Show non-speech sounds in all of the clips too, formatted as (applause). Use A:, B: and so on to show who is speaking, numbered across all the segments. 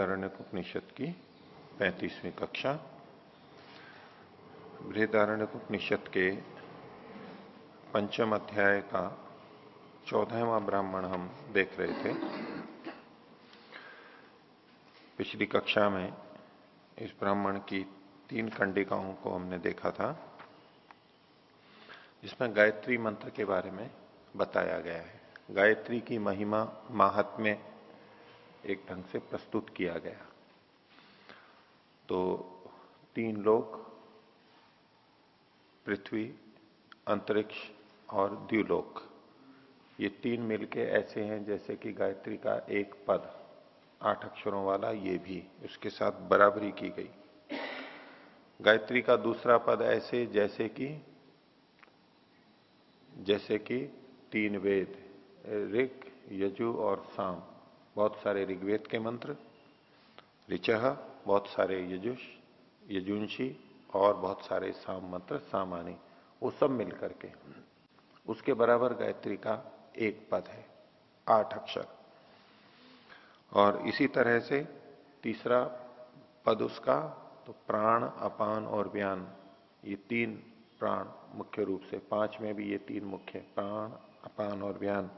A: बृहदारण्य उपनिषद की पैंतीसवीं कक्षा। बृहदारण्य उपनिषद के पंचम अध्याय का चौदहवा ब्राह्मण हम देख रहे थे। पिछली कक्षा में इस ब्राह्मण की तीन कंडिकाओं को हमने देखा था, जिसमें गायत्री मंत्र के बारे में बताया गया है। गायत्री की महिमा, महात्म्य एक ढंग से प्रस्तुत किया गया। तो तीन लोग पृथ्वी, अंतरिक्ष और द्व्यूलोक ये तीन मिलके ऐसे हैं जैसे कि गायत्री का एक पद, आठ अक्षरों वाला, ये भी उसके साथ बराबरी की गई। गायत्री का दूसरा पद ऐसे जैसे कि जैसे कि तीन वेद ऋग यजु और साम। बहुत सारे ऋग्वेद के मंत्र ऋचह बहुत सारे यजुष, यजुंशी और बहुत सारे साम मंत्र सामानी वो सब मिलकर के। उसके बराबर गायत्री का एक पद है, आठ अक्षर। और इसी तरह से तीसरा पद उसका तो प्राण, अपान और व्यान, ये तीन प्राण मुख्य रूप से, पाँच में भी ये तीन मुख्य, प्राण, अपान और व्यान।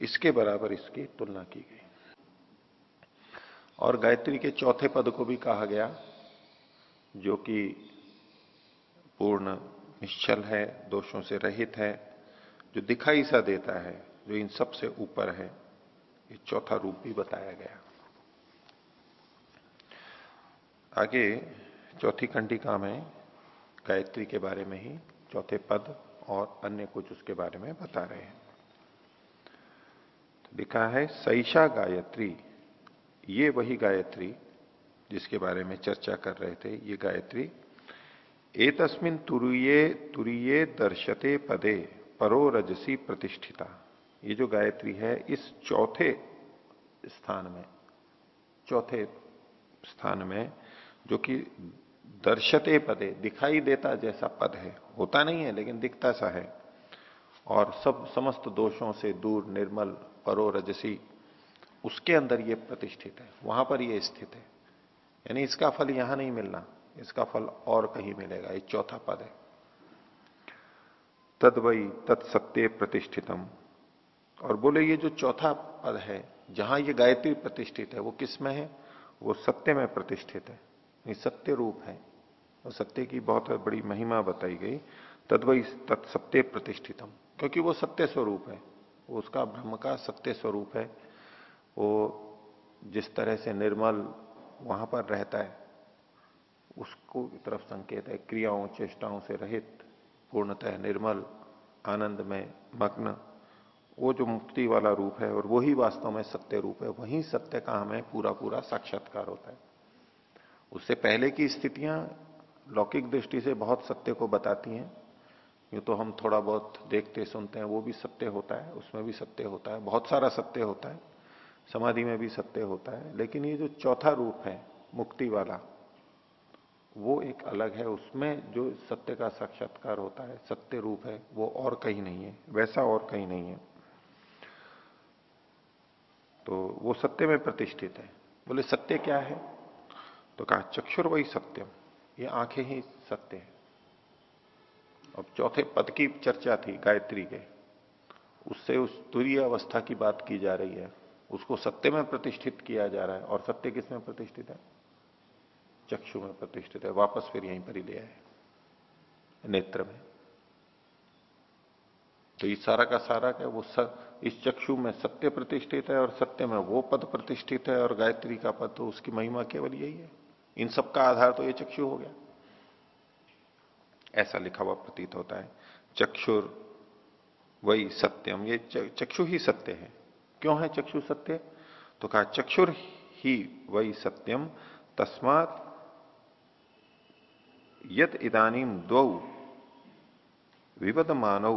A: इसके बराबर इसकी तुलना की गई। और गायत्री के चौथे पद को भी कहा गया, जो कि पूर्ण निश्चल है, दोषों से रहित है, जो दिखाई सा देता है, जो इन सबसे ऊपर है, ये चौथा रूप भी बताया गया। आगे चौथी कंडिका में गायत्री के बारे में ही, चौथे पद और अन्य कुछ उसके बारे में बता रहे हैं। लिखा है सैषा गायत्री। ये वही गायत्री जिसके बारे में चर्चा कर रहे थे, ये गायत्री। एतस्मिन तुरीये तुरीये दर्शते पदे, परो रजसी प्रतिष्ठिता। ये जो गायत्री है, इस चौथे स्थान में, चौथे स्थान में, जो कि दर्शते पदे, दिखाई देता जैसा पद है। होता नहीं है, लेकिन दिखता सा है। और सब समस्त दोषों से दूर, निर्मल परो रजसी, उसके अंदर ये प्रतिष्ठित है, वहाँ पर ये स्थित है। यानी इसका फल यहाँ नहीं मिलना, इसका फल और कहीं मिलेगा, ये चौथा पद है। तद वही तत्सत्य प्रतिष्ठितम। और बोले, ये जो चौथा पद है, जहाँ ये गायत्री प्रतिष्ठित है, वो किसमें है? वो सत्य में प्रतिष्ठित है। सत्य रूप है। और सत्य की बहुत बड़ी महिमा बताई गई। तदवई तत्सत्य प्रतिष्ठितम। क्योंकि वो सत्य स्वरूप है। उसका ब्रह्म का सत्य स्वरूप है। वो जिस तरह से निर्मल वहाँ पर रहता है, उसको तरफ़ संकेत है। क्रियाओं, चेष्टाओं से रहित, पूर्णतः निर्मल आनंद में मग्न, वो जो मुक्ति वाला रूप है और वही वास्तव में सत्य रूप है, वही सत्य का हमें पूरा पूरा साक्षात्कार होता है। उससे पहले की स्थितियाँ लौकिक दृष्टि से बहुत सत्य को बताती हैं। ये तो हम थोड़ा बहुत देखते, सुनते हैं, वो भी सत्य होता है, उसमें भी सत्य होता है, बहुत सारा सत्य होता है, समाधि में भी सत्य होता है, लेकिन ये जो चौथा रूप है, मुक्ति वाला, वो एक अलग है, उसमें जो सत्य का साक्षात्कार होता है, सत्य रूप है, वो और कहीं नहीं है, वैसा और कहीं नहीं है। तो वो सत्य में प्रतिष्ठित है। बोले, सत्य क्या है? तो कहा चक्षुर वही सत्यम, ये आँखें ही सत्य है। अब चौथे पद की चर्चा थी गायत्री के। उससे उस तुरीय अवस्था की बात की जा रही है। उसको सत्य में प्रतिष्ठित किया जा रहा है। और सत्य किसमें प्रतिष्ठित है? चक्षु में प्रतिष्ठित है। वापस फिर यहीं पर ही ले आए। नेत्र में। तो इस सारा का सारा क्या वो स, इस चक्षु में सत्य प्रतिष्ठित है और सत्य में वो पद प्रतिष्ठित है और गायत्री का पद तो उसकी महिमा केवल यही है। इन सब का आधार तो ये चक्षु हो गया। ऐसा लिखा हुआ प्रतीत होता है। चक्षुर वही सत्यम ये चक्षु ही सत्य है। क्यों है चक्षु सत्य? तो कहा, चक्षुर ही वही सत्यम, तस्मात यद इदानीम दो विवद मानव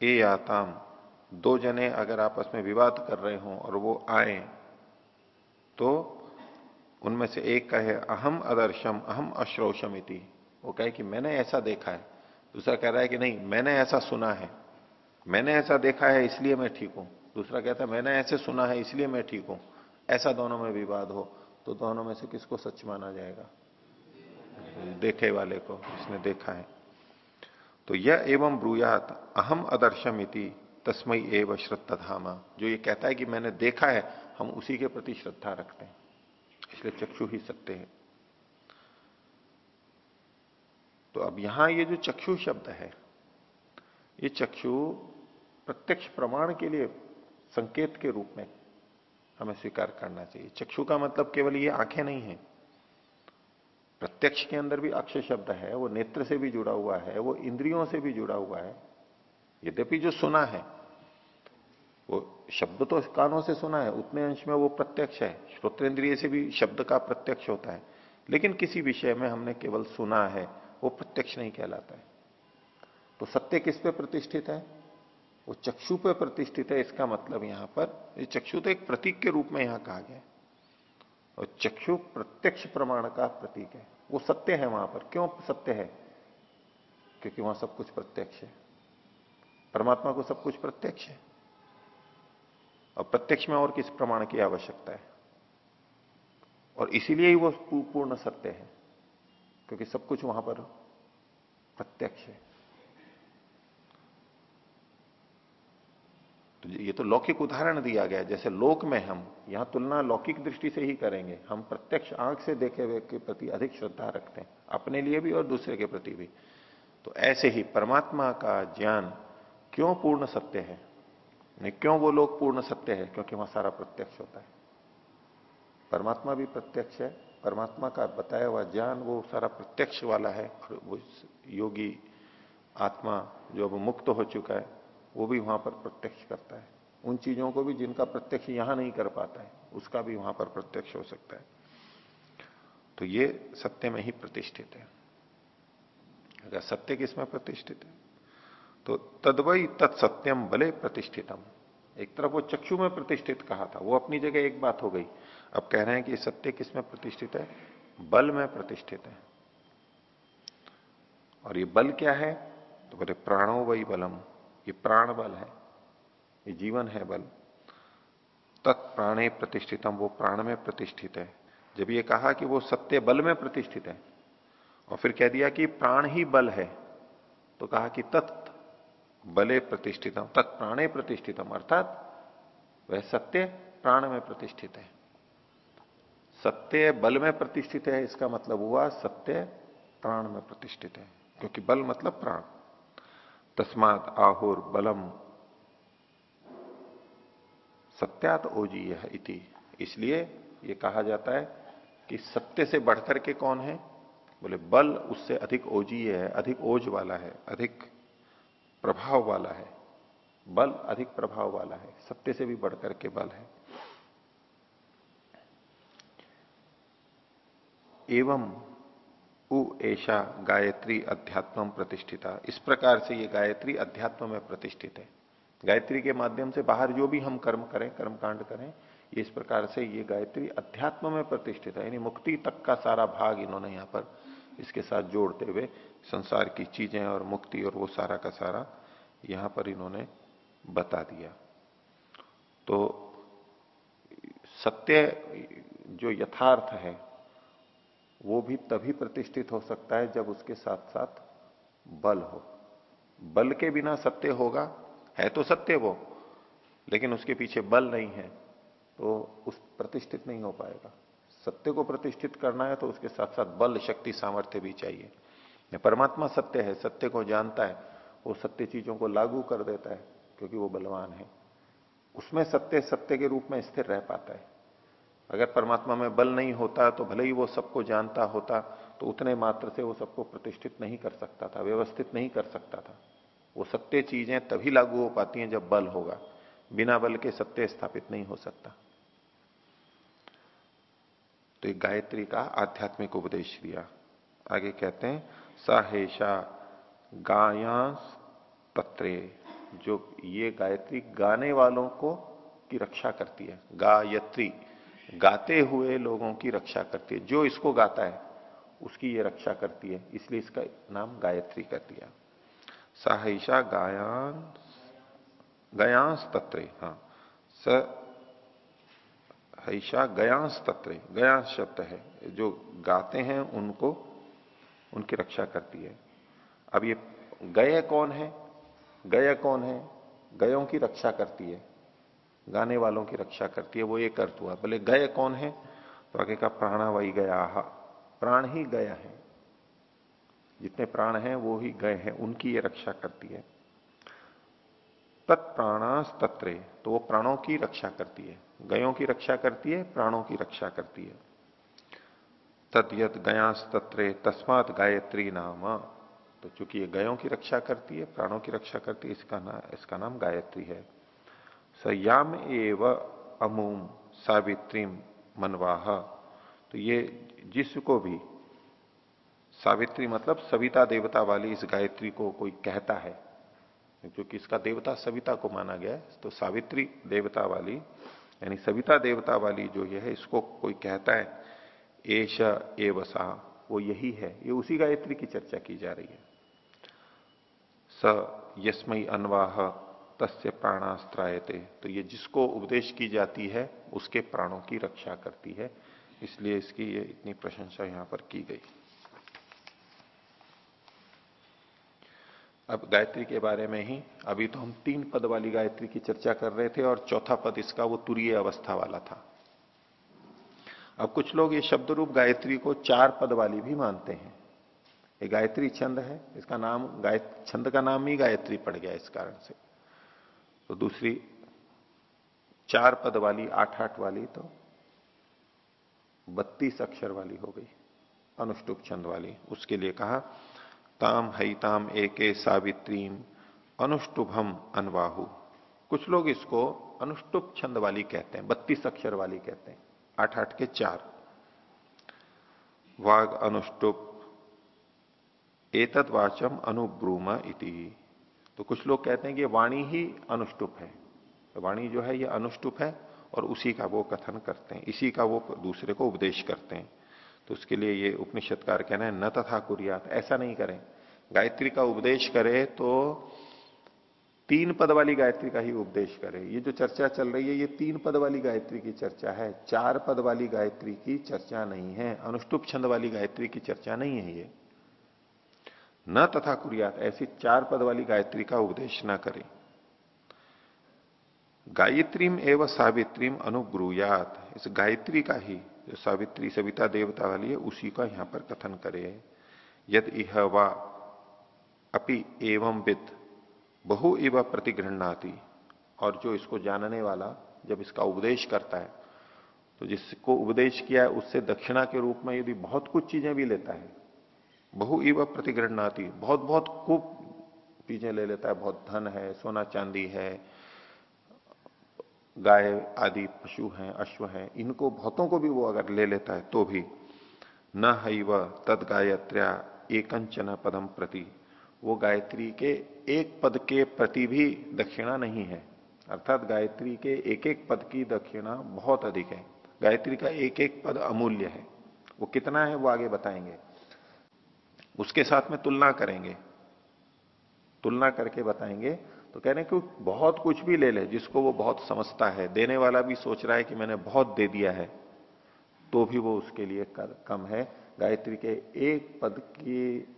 A: ए याताम दो जने अगर आपस में विवाद कर रहे हों और वो आए तो उनमें से एक कहे अहम अदर्शम, अहम अश्रोषम इति वो कहे कि मैंने ऐसा देखा है। दूसरा कह रहा है कि नहीं, मैंने ऐसा सुना है। मैंने ऐसा देखा है, इसलिए मैं ठीक हूँ। दूसरा कहता है, मैंने ऐसे सुना है, इसलिए मैं ठीक हूँ। ऐसा दोनों में विवाद हो तो दोनों में से किसको सच माना जाएगा? देखे वाले को इसने देखा है। तो यह एवं ब्रूयात, अहम अदर्शम इति तस्मय एव श्रद्धामा जो ये कहता है कि मैंने देखा है, हम उसी के प्रति श्रद्धा रखते हैं। इसलिए चक्षु ही सत्य है। तो अब यहाँ ये जो चक्षु शब्द है, ये चक्षु प्रत्यक्ष प्रमाण के लिए संकेत के रूप में हमें स्वीकार करना चाहिए। चक्षु का मतलब केवल ये आँखें नहीं है। प्रत्यक्ष के अंदर भी अक्ष शब्द है, वो नेत्र से भी जुड़ा हुआ है, वो इंद्रियों से भी जुड़ा हुआ है। यद्यपि जो सुना है, वो शब्द तो कानों से सुना है, उतने अंश में वो प्रत्यक्ष है। श्रोतेंद्रिय से भी शब्द का प्रत्यक्ष होता है। लेकिन किसी विषय में हमने केवल सुना है वो प्रत्यक्ष नहीं कहलाता है। तो सत्य किस पे प्रतिष्ठित है? वो चक्षु पे प्रतिष्ठित है, इसका मतलब यहाँ पर, ये चक्षु तो एक प्रतीक के रूप में यहाँ कहा गया और चक्षु प्रत्यक्ष प्रमाण का प्रतीक है। वो सत्य है वहाँ पर। क्यों सत्य है? क्योंकि वहाँ सब कुछ प्रत्यक्ष है। परमात्मा को सब कुछ प्रत्यक्ष है। और प्रत्यक्ष में और किस प्रमाण की आवश्यकता है? और इसीलिए ही वो पूर्ण सत्य है। क्योंकि सब कुछ वहाँ पर प्रत्यक्ष है। तो ये तो लौकिक उदाहरण दिया गया जैसे लोक में हम, यहाँ तुलना लौकिक दृष्टि से ही करेंगे। हम प्रत्यक्ष आँख से देखे हुए के प्रति अधिक श्रद्धा रखते हैं, अपने लिए भी और दूसरे के प्रति भी। तो ऐसे ही परमात्मा का ज्ञान क्यों पूर्ण सत्य है? नहीं, क्यों वो लोग पूर्ण सत्य है? क्योंकि वहाँ सारा प्रत्यक्ष होता है। परमात्मा भी प्रत्यक्ष है परमात्मा का बताया हुआ ज्ञान वो सारा प्रत्यक्ष वाला है और वो योगी आत्मा जो अब मुक्त हो चुका है, वो भी वहाँ पर प्रत्यक्ष करता है। उन चीज़ों को भी जिनका प्रत्यक्ष यहाँ नहीं कर पाता है, उसका भी वहाँ पर प्रत्यक्ष हो सकता है। तो ये सत्य में ही प्रतिष्ठित है। अगर सत्य किसमें प्रतिष्ठित है? तो तदवई तत्सत्यम बले प्रतिष्ठितम। एक तरफ़ वो चक्षु में प्रतिष्ठित कहा था, वो अपनी जगह एक बात हो गई। अब कह रहे हैं कि सत्य किसमें प्रतिष्ठित है? बल में प्रतिष्ठित है। और ये बल क्या है? तो बोले प्राणो वही बलम। ये प्राण बल है। ये जीवन है बल। तत्प्राणे प्रतिष्ठितम, वो प्राण में प्रतिष्ठित है। जब ये कहा कि वो सत्य बल में प्रतिष्ठित है, और फिर कह दिया कि प्राण ही बल है तो कहा कि तत् बले प्रतिष्ठितम तत्प्राणे प्रतिष्ठितम, अर्थात वह सत्य प्राण में प्रतिष्ठित है। सत्य बल में प्रतिष्ठित है, इसका मतलब हुआ सत्य प्राण में प्रतिष्ठित है, क्योंकि बल मतलब प्राण। तस्मात आहुर बलम सत्यात ओजीय इति। इसलिए ये कहा जाता है कि सत्य से बढ़कर के कौन है? बोले, बल उससे अधिक ओजीय है, अधिक ओज वाला है, अधिक प्रभाव वाला है। बल अधिक प्रभाव वाला है, सत्य से भी बढ़कर के बल है। एवं उ ऐसा गायत्री अध्यात्म प्रतिष्ठिता। इस प्रकार से ये गायत्री अध्यात्म में प्रतिष्ठित है। गायत्री के माध्यम से बाहर जो भी हम कर्म करें कर्म कांड करें, ये इस प्रकार से ये गायत्री अध्यात्म में प्रतिष्ठित है। यानी मुक्ति तक का सारा भाग इन्होंने यहाँ पर इसके साथ जोड़ते हुए संसार की चीज़ें और मुक्ति और वो सारा का सारा यहाँ पर इन्होंने बता दिया। तो सत्य जो यथार्थ है वो भी तभी प्रतिष्ठित हो सकता है जब उसके साथ साथ बल हो। बल के बिना सत्य होगा? है तो सत्य वो, लेकिन उसके पीछे बल नहीं है तो उस प्रतिष्ठित नहीं हो पाएगा। सत्य को प्रतिष्ठित करना है तो उसके साथ साथ बल, शक्ति, सामर्थ्य भी चाहिए। परमात्मा सत्य है, सत्य को जानता है, वो सत्य चीज़ों को लागू कर देता है, क्योंकि वो बलवान है। उसमें सत्य सत्य के रूप में स्थिर रह पाता है। अगर परमात्मा में बल नहीं होता तो भले ही वो सबको जानता होता तो उतने मात्र से वो सबको प्रतिष्ठित नहीं कर सकता था, व्यवस्थित नहीं कर सकता था। वो सत्य चीज़ें तभी लागू हो पाती हैं जब बल होगा। बिना बल के सत्य स्थापित नहीं हो सकता। तो एक गायत्री का आध्यात्मिक उपदेश दिया। आगे कहते हैं सहेषा गायांस पत्रे जो ये गायत्री गाने वालों को की रक्षा करती है। गायत्री। गाते हुए लोगों की रक्षा करती है। जो इसको गाता है, उसकी ये रक्षा करती है। इसलिए इसका नाम गायत्री कर दिया। साहिषा गायान गयांस तत्रे हाँ। स हईशा गयांस तत्र गयांस शब्द है। जो गाते हैं, उनको, उनकी रक्षा करती है। अब ये गय कौन है? गय कौन है? गयों की रक्षा करती है। गाने वालों की रक्षा करती है, वो एक अर्थ हुआ बोले गय कौन है? तो आगे का प्राणावाई गया प्राण ही गया है। जितने प्राण हैं, वो ही गए हैं। उनकी ये रक्षा करती है। तत्प्राणास तत्रे तो वो प्राणों की रक्षा करती है। गयों की रक्षा करती है, प्राणों की रक्षा करती है। तद गयास तत्रे, तस्मात गायत्री नाम। तो चूँकि ये गयों की रक्षा करती है, प्राणों की रक्षा करती है, इसका नाम इसका नाम गायत्री है। सयाम एव अमूम सावित्री मनवाह। तो ये जिसको भी सावित्री मतलब सविता देवता वाली इस गायत्री को कोई कहता है, क्योंकि इसका देवता सविता को माना गया है तो सावित्री देवता वाली, यानी सविता देवता वाली जो ये है, इसको कोई कहता है एश एवसा वो यही है। ये उसी गायत्री की चर्चा की जा रही है। स यस्मय अनवाह तस्य प्राणास्त्रायते। तो ये जिसको उपदेश की जाती है, उसके प्राणों की रक्षा करती है। इसलिए इसकी ये इतनी प्रशंसा यहाँ पर की गई। अब गायत्री के बारे में ही, अभी तो हम तीन पद वाली गायत्री की चर्चा कर रहे थे और चौथा पद इसका वो तुरीय अवस्था वाला था। अब कुछ लोग ये शब्द रूप गायत्री को चार पद वाली भी मानते हैं। ये गायत्री छंद है, इसका नाम गाय, छंद का नाम ही गायत्री पड़ गया इस कारण से। तो दूसरी चार पद वाली, आठ आठ वाली तो बत्तीस अक्षर वाली हो गई, अनुष्टुप छंद वाली। उसके लिए कहा, ताम हईताम एके सावित्रीम अनुष्टुभम अनवाहु। कुछ लोग इसको अनुष्टुप छंद वाली कहते हैं, बत्तीस अक्षर वाली कहते हैं, आठ आठ के चार। वाग अनुष्टुप एतद वाचम अनुब्रूमा इति। तो कुछ लोग कहते हैं कि वाणी ही अनुष्टुप है। वाणी जो है, ये अनुष्टुप है और उसी का वो कथन करते हैं। इसी का वो दूसरे को उपदेश करते हैं। तो उसके लिए ये उपनिषदकार कहना है, न तथा कुरियात। ऐसा नहीं करें। गायत्री का उपदेश करे तो तीन पद वाली गायत्री का ही उपदेश करे। ये जो चर्चा चल रही है, ये तीन पद वाली गायत्री की चर्चा है। चार पद वाली गायत्री की चर्चा नहीं है। अनुष्टुप छंद वाली गायत्री की चर्चा नहीं है ये। न तथा कुरियात, ऐसी चार पद वाली गायत्री का उपदेश न करें। गायत्रीम एवं सावित्रीम अनुब्रूयात। इस गायत्री का ही, जो सावित्री सविता देवता वाली है, उसी का यहाँ पर कथन करे। यद इह वा अपि एवं विद, बहु इव प्रतिगृहणाती। और जो इसको जानने वाला, जब इसका उपदेश करता है तो जिसको उपदेश किया है, उससे दक्षिणा के रूप में यदि बहुत कुछ चीज़ें भी लेता है बहु इव प्रतिगृहणाती। बहुत बहुत खूब चीज़ें ले लेता है। बहुत धन है, सोना चांदी है, गाय आदि पशु हैं, अश्व हैं। इनको, बहुतों को भी वो अगर ले लेता है तो भी। न हईव तद गायत्र्या एकंचन पदम प्रति। वो गायत्री के एक पद के प्रति भी दक्षिणा नहीं है। अर्थात गायत्री के एक एक पद की दक्षिणा बहुत अधिक है। गायत्री का एक एक पद अमूल्य है। वो कितना है, वो आगे बताएँगे। उसके साथ में तुलना करेंगे। तुलना करके बताएँगे। तो कह रहे हैं कि बहुत कुछ भी ले ले जिसको वो बहुत समझता है। देने वाला भी सोच रहा है कि मैंने बहुत दे दिया है तो भी वो उसके लिए कर, कम है। गायत्री के एक पद की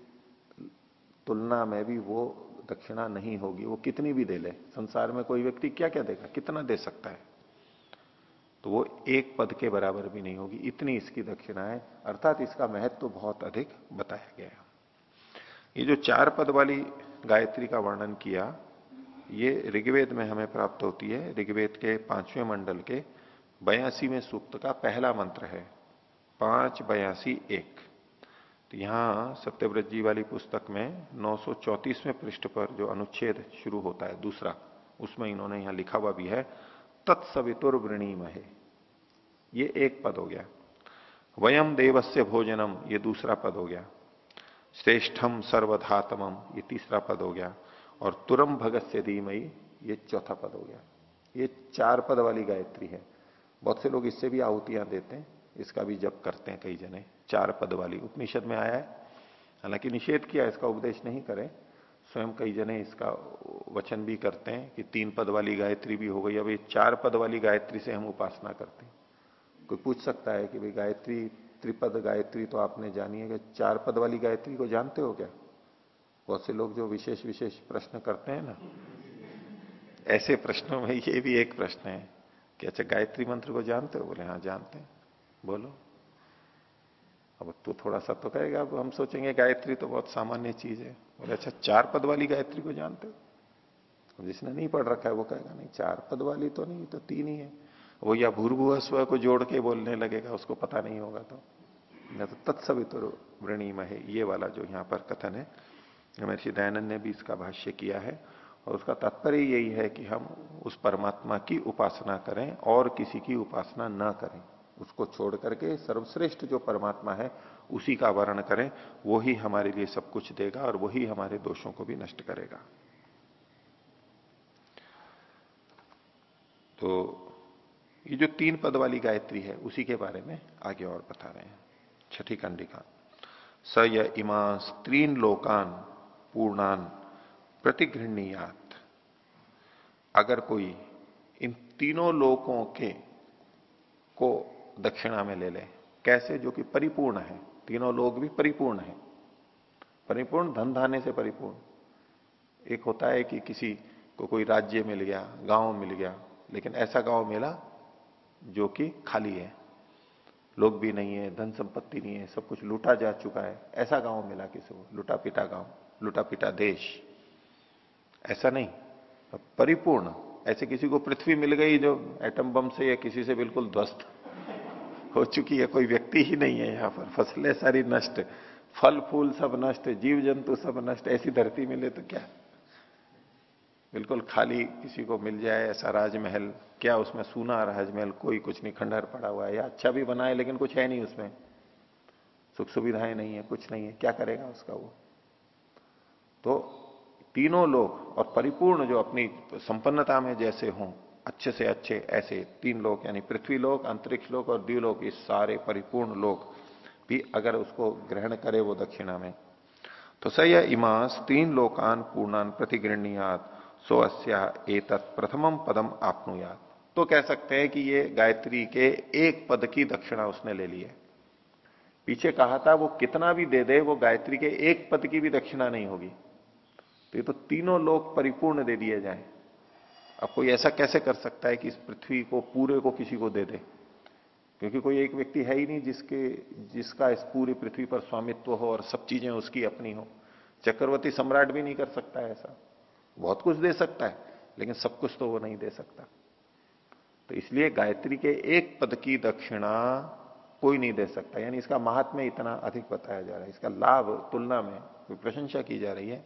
A: तुलना में भी वो दक्षिणा नहीं होगी। वो कितनी भी दे ले। संसार में कोई व्यक्ति क्या क्या देगा? कितना दे सकता है? तो वो एक पद के बराबर भी नहीं होगी। इतनी इसकी दक्षिणा है। अर्थात इसका महत्व तो बहुत अधिक बताया गया है। ये जो चार पद वाली गायत्री का वर्णन किया, ये ऋग्वेद में हमें प्राप्त होती है। ऋग्वेद के पाँचवें मंडल के बयासीवें सूक्त का पहला मंत्र है, पाँच बयासी एक। तो यहाँ सत्यव्रत जी वाली पुस्तक में 934वें पृष्ठ पर जो अनुच्छेद शुरू होता है, दूसरा, उसमें इन्होंने यहाँ लिखा हुआ भी है तत्सवितुर वृणीम है ये एक पद हो गया। वयम देवस्य भोजनम, ये दूसरा पद हो गया। श्रेष्ठम सर्वधातमम ये तीसरा पद हो गया। और तुरम भगत से धीमई ये चौथा पद हो गया। ये चार पद वाली गायत्री है। बहुत से लोग इससे भी आहुतियाँ देते हैं। इसका भी जप करते हैं कई जने। चार पद वाली उपनिषद में आया है। हालाँकि निषेध किया, इसका उपदेश नहीं करें। स्वयं कई जने इसका वचन भी करते हैं कि तीन पद वाली गायत्री भी हो गई। अब ये चार पद वाली गायत्री से हम उपासना करते हैं। कोई पूछ सकता है कि भाई गायत्री त्रिपद गायत्री तो आपने जानी है कि चार पद वाली गायत्री को जानते हो क्या? बहुत से लोग जो विशेष विशेष प्रश्न करते हैं ना, ऐसे प्रश्नों में ये भी एक प्रश्न है कि अच्छा गायत्री मंत्र को जानते हो? बोले हाँ जानते हैं। बोलो। अब तू थोड़ा सा तो कहेगा, अब हम सोचेंगे गायत्री तो बहुत सामान्य चीज़ है। बोले अच्छा चार पद वाली गायत्री को जानते हो? जिसने नहीं पढ़ रखा है वो कहेगा, नहीं, चार पद वाली तो नहीं तो तीन ही है। वो या भूर्भुव स्व को जोड़ के बोलने लगेगा, उसको पता नहीं होगा तो। न तो तत्सवितुर वृणीम है ये वाला जो यहाँ पर कथन है। महर्षि दयानंद ने भी इसका भाष्य किया है और उसका तात्पर्य यही है कि हम उस परमात्मा की उपासना करें और किसी की उपासना न करें। उसको छोड़ करके सर्वश्रेष्ठ जो परमात्मा है, उसी का वर्ण करें, वो ही हमारे लिए सब कुछ देगा और वही हमारे दोषों को भी नष्ट करेगा। तो ये जो तीन पद वाली गायत्री है, उसी के बारे में आगे और बता रहे हैं। छठी कंडिका। स य इमा स्त्रीन लोकान पूर्णान प्रतिगृहणीयात अगर कोई इन तीनों लोकों के को दक्षिणा में ले ले, कैसे? जो कि परिपूर्ण है। तीनों लोग भी परिपूर्ण है। परिपूर्ण, धन धाने से परिपूर्ण। एक होता है कि किसी को कोई राज्य मिल गया, गाँव मिल गया, लेकिन ऐसा गाँव मिला जो कि खाली है। लोग भी नहीं है, धन संपत्ति नहीं है, सब कुछ लूटा जा चुका है। ऐसा गाँव मिला किसी को लुटा पिटा गाँव लूटा पिटा देश। ऐसा नहीं। तो परिपूर्ण, ऐसे किसी को पृथ्वी मिल गई जो एटम बम से या किसी से बिल्कुल ध्वस्त हो चुकी है। कोई व्यक्ति ही नहीं है यहाँ पर। फ़सलें सारी नष्ट फल फूल सब नष्ट जीव जंतु सब नष्ट, ऐसी धरती मिले तो क्या? बिल्कुल खाली किसी को मिल जाए ऐसा राजमहल, क्या उसमें सूना राजमहल, कोई कुछ नहीं, खंडहर पड़ा हुआ है। या अच्छा भी बना है, लेकिन कुछ है नहीं उसमें। सुख सुविधाएँ नहीं है, कुछ नहीं है। क्या करेगा उसका वो? तो तीनों लोग और परिपूर्ण जो अपनी संपन्नता में जैसे हों, अच्छे से अच्छे, ऐसे तीन लोग, यानी पृथ्वी लोग, अंतरिक्ष लोग और द्व्यूलोक इस सारे परिपूर्ण लोग भी अगर उसको ग्रहण करे वो दक्षिणा में। तो सय इमास, तीन लोकान पूर्णान प्रतिगृहणीयात। सो अस्या एतत् प्रथमम पदम आपनुयात। तो कह सकते हैं कि ये गायत्री के एक पद की दक्षिणा उसने ले ली है। पीछे कहा था, वो कितना भी दे दे, वो गायत्री के एक पद की भी दक्षिणा नहीं होगी। तो ये तो तीनों लोग परिपूर्ण दे दिए जाए। अब कोई ऐसा कैसे कर सकता है कि इस पृथ्वी को, पूरे को किसी को दे दे? क्योंकि कोई एक व्यक्ति है ही नहीं जिसके, जिसका इस पूरी पृथ्वी पर स्वामित्व हो और सब चीज़ें उसकी अपनी हो। चक्रवर्ती सम्राट भी नहीं कर सकता है ऐसा। बहुत कुछ दे सकता है, लेकिन सब कुछ तो वो नहीं दे सकता। तो इसलिए गायत्री के एक पद की दक्षिणा कोई नहीं दे सकता। यानी इसका महात्म्य इतना अधिक बताया जा रहा है। इसका लाभ तुलना में कोई प्रशंसा की जा रही है।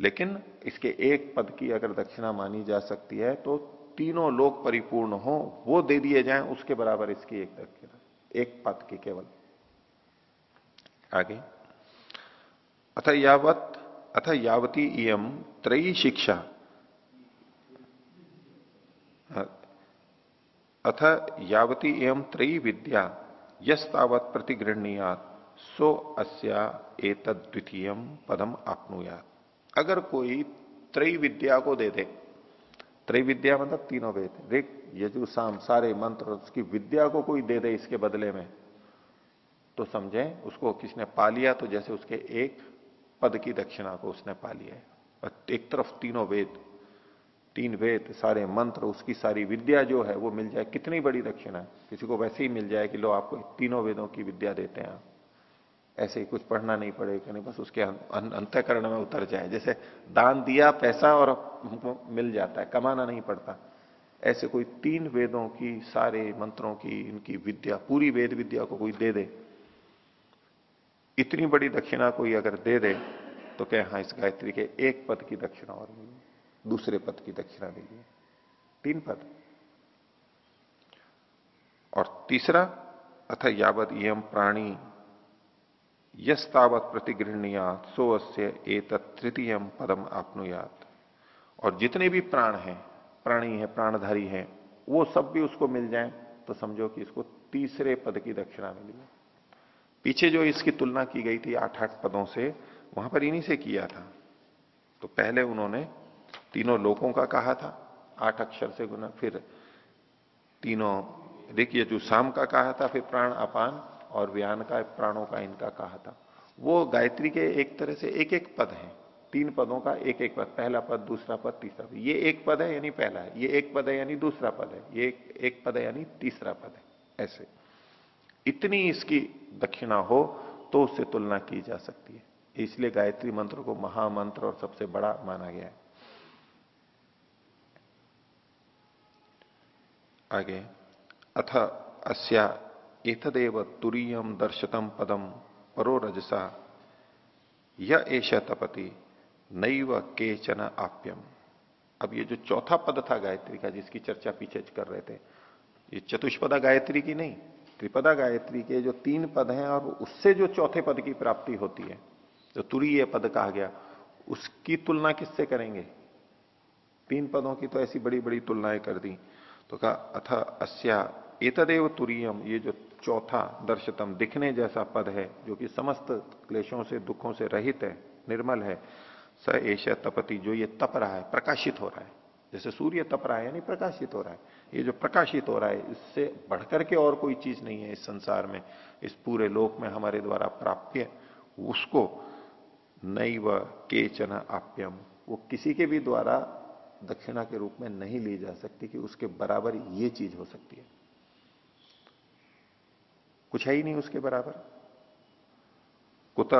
A: लेकिन इसके एक पद की अगर दक्षिणा मानी जा सकती है तो तीनों लोग परिपूर्ण हो, वो दे दिए जाएँ, उसके बराबर इसकी एक दक्षिणा, एक पद की केवल। आगे। अथ यावत अथ यावती इम त्रयी शिक्षा। अथ यावती एवं त्रयी विद्या, यस्तावत प्रतिगृहणीयात, सो अस्या द्वितीय पदम आपनुयात। अगर कोई त्रय विद्या को दे दे, त्रय विद्या मतलब तीनों वेद। ऋग यजु साम, सारे मंत्र उसकी विद्या को कोई दे दे इसके बदले में तो समझे, उसको किसने पा लिया तो जैसे उसके एक पद की दक्षिणा को उसने पा लिया है। और एक तरफ़ तीनों वेद तीन वेद सारे मंत्र उसकी सारी विद्या जो है वो मिल जाए कितनी बड़ी दक्षिणा। है किसी को वैसे ही मिल जाए कि लो आपको तीनों वेदों की विद्या देते हैं। ऐसे ही कुछ पढ़ना नहीं पड़ेगा नहीं बस उसके अं-, अंतकरण में उतर जाए। जैसे दान दिया पैसा और मिल जाता है कमाना नहीं पड़ता। ऐसे कोई तीन वेदों की सारे मंत्रों की इनकी विद्या पूरी वेद विद्या को कोई दे दे इतनी बड़ी दक्षिणा कोई अगर दे दे तो क्या हाँ इस गायत्री के एक पद की दक्षिणा और मिली, दूसरे पद की दक्षिणा मिली तीन पद। और तीसरा, अथ यावत यम प्राणी, यस्तावत प्रतिगृहणिया सो अस्य एक तृतीय पदम आपनुयात। और जितने भी प्राण हैं, प्राणी है, प्राणधारी है, वो सब भी उसको मिल जाए तो समझो कि इसको तीसरे पद की दक्षिणा मिली है। पीछे जो इसकी तुलना की गई थी आठ आठ पदों से वहाँ पर इन्हीं से किया था। तो पहले उन्होंने तीनों लोगों का कहा था आठ अक्षर से गुना फिर तीनों ऋक यजु शाम का कहा था फिर प्राण अपान और व्यान का प्राणों का इनका कहा था। वो गायत्री के एक तरह से एक एक पद है। तीन पदों का एक एक पद पहला पद दूसरा पद तीसरा पद। ये एक पद है यानी पहला है ये एक पद है यानी दूसरा पद है ये एक, एक पद है यानी तीसरा पद है ऐसे। इतनी इसकी दक्षिणा हो तो उससे तुलना की जा सकती है। इसलिए गायत्री मंत्र को महामंत्र और सबसे बड़ा माना गया है। आगे, अथ अस्या एतदेव तुरीयम दर्शतम पदम परो रजसा यह एश तपति नैव केचन आप्यम। अब ये जो चौथा पद था गायत्री का, जिसकी चर्चा पीछे कर रहे थे, ये चतुष्पदा गायत्री की नहीं त्रिपदा गायत्री के जो तीन पद हैं और उससे जो चौथे पद की प्राप्ति होती है, जो तुरीय पद कहा गया, उसकी तुलना किससे करेंगे? तीन पदों की तो ऐसी बड़ी बड़ी तुलनाएँ कर दी। तो कहा, अथ अस्या एतदेव तुरीयम, ये जो चौथा दर्शतम दिखने जैसा पद है, जो कि समस्त क्लेशों से, दुखों से रहित है, निर्मल है, स एश तपति, जो ये तप रहा है, प्रकाशित हो रहा है। जैसे सूर्य तप रहा है, यानी प्रकाशित हो रहा है। ये जो प्रकाशित हो रहा है, इससे बढ़कर के और कोई चीज़ नहीं है इस संसार में, इस पूरे लोक में हमारे द्वारा प्राप्य उसको नई व केचन आप्यम। वो किसी के भी द्वारा दक्षिणा के रूप में नहीं ली जा सकती कि उसके बराबर ये चीज़ हो सकती है। कुछ है ही नहीं उसके बराबर। कुत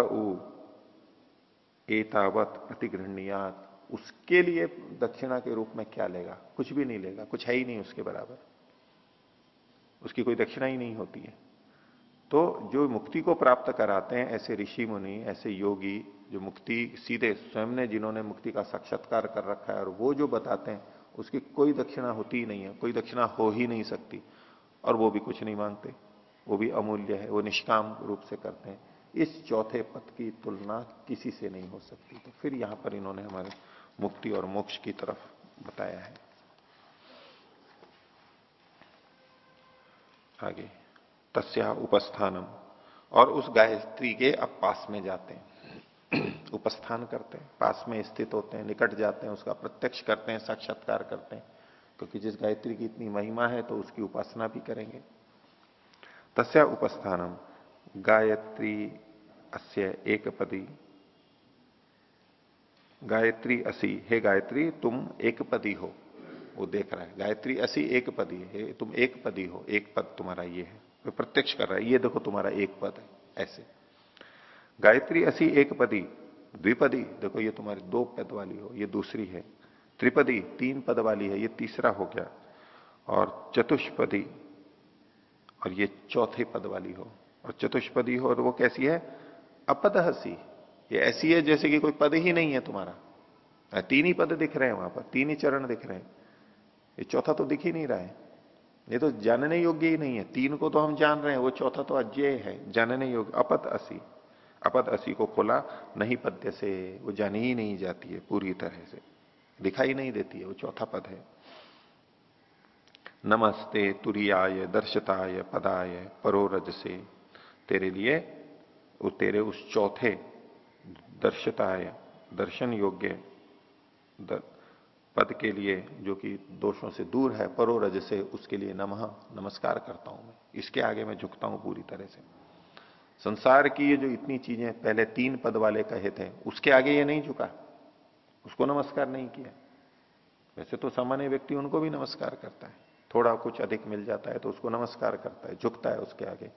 A: एतावत प्रतिगृहणियात उसके लिए दक्षिणा के रूप में क्या लेगा? कुछ भी नहीं लेगा, कुछ है ही नहीं उसके बराबर। उसकी कोई दक्षिणा ही नहीं होती है। तो जो मुक्ति को प्राप्त कराते हैं, ऐसे ऋषि मुनि, ऐसे योगी, जो मुक्ति, सीधे स्वयं ने जिन्होंने मुक्ति का साक्षात्कार कर रखा है और वो जो बताते हैं, उसकी कोई दक्षिणा होती ही नहीं है, कोई दक्षिणा हो ही नहीं सकती। और वो भी कुछ नहीं मांगते वो भी अमूल्य है, वो निष्काम रूप से करते हैं। इस चौथे पद की तुलना किसी से नहीं हो सकती। तो फिर यहाँ पर इन्होंने हमारे मुक्ति और मोक्ष की तरफ़ बताया है। आगे, तस्या उपस्थानम। और उस गायत्री के अब पास में जाते हैं। (clears throat) उपस्थान करते हैं, पास में स्थित होते हैं, निकट जाते हैं, उसका प्रत्यक्ष करते हैं, साक्षात्कार करते हैं। क्योंकि जिस गायत्री की इतनी महिमा है तो उसकी उपासना भी करेंगे। तस्या उपस्थानम। गायत्री अस्य एक पदी गायत्री असी, हे गायत्री, तुम एक पदी हो। वो देख रहा है, गायत्री असी, एक पदी है तुम एक पदी हो, एक पद तुम्हारा ये है। वो प्रत्यक्ष कर रहा है, ये देखो तुम्हारा एक पद है, ऐसे। गायत्री असी, एक पदी, द्विपदी, देखो ये तुम्हारी दो पद वाली हो, ये दूसरी है। त्रिपदी, तीन पद वाली है, ये तीसरा हो गया। और चतुष्पदी, और ये चौथे पद वाली हो। और चतुष्पदी हो, और वो कैसी है? अपद हसी ये ऐसी है जैसे कि कोई पद ही नहीं है तुम्हारा। तीन ही पद दिख रहे हैं वहाँ पर, तीन ही चरण दिख रहे हैं। ये चौथा तो दिख ही नहीं रहा है। ये तो जानने योग्य ही नहीं है। तीन को तो हम जान रहे हैं, वो चौथा तो अजय है, जानने योग्य, अपत असी। अपद असी को खोला, नहीं पद्य से, वो जानी ही नहीं जाती है पूरी तरह से। दिखाई नहीं देती है, वो चौथा पद है। नमस्ते तुरियाय, दर्शताय, पदाय परोरज से तेरे लिए तेरे उस चौथे दर्शताय दर्शन योग्य दर, पद के लिए जो कि दोषों से दूर है परोरज से उसके लिए नमः नमस्कार करता हूँ मैं। इसके आगे मैं झुकता हूँ पूरी तरह से। संसार की ये जो इतनी चीज़ें पहले तीन पद वाले कहे थे उसके आगे ये नहीं झुका। उसको नमस्कार नहीं किया। वैसे तो सामान्य व्यक्ति उनको भी नमस्कार करता है। थोड़ा कुछ अधिक मिल जाता है तो उसको नमस्कार करता है झुकता है उसके आगे।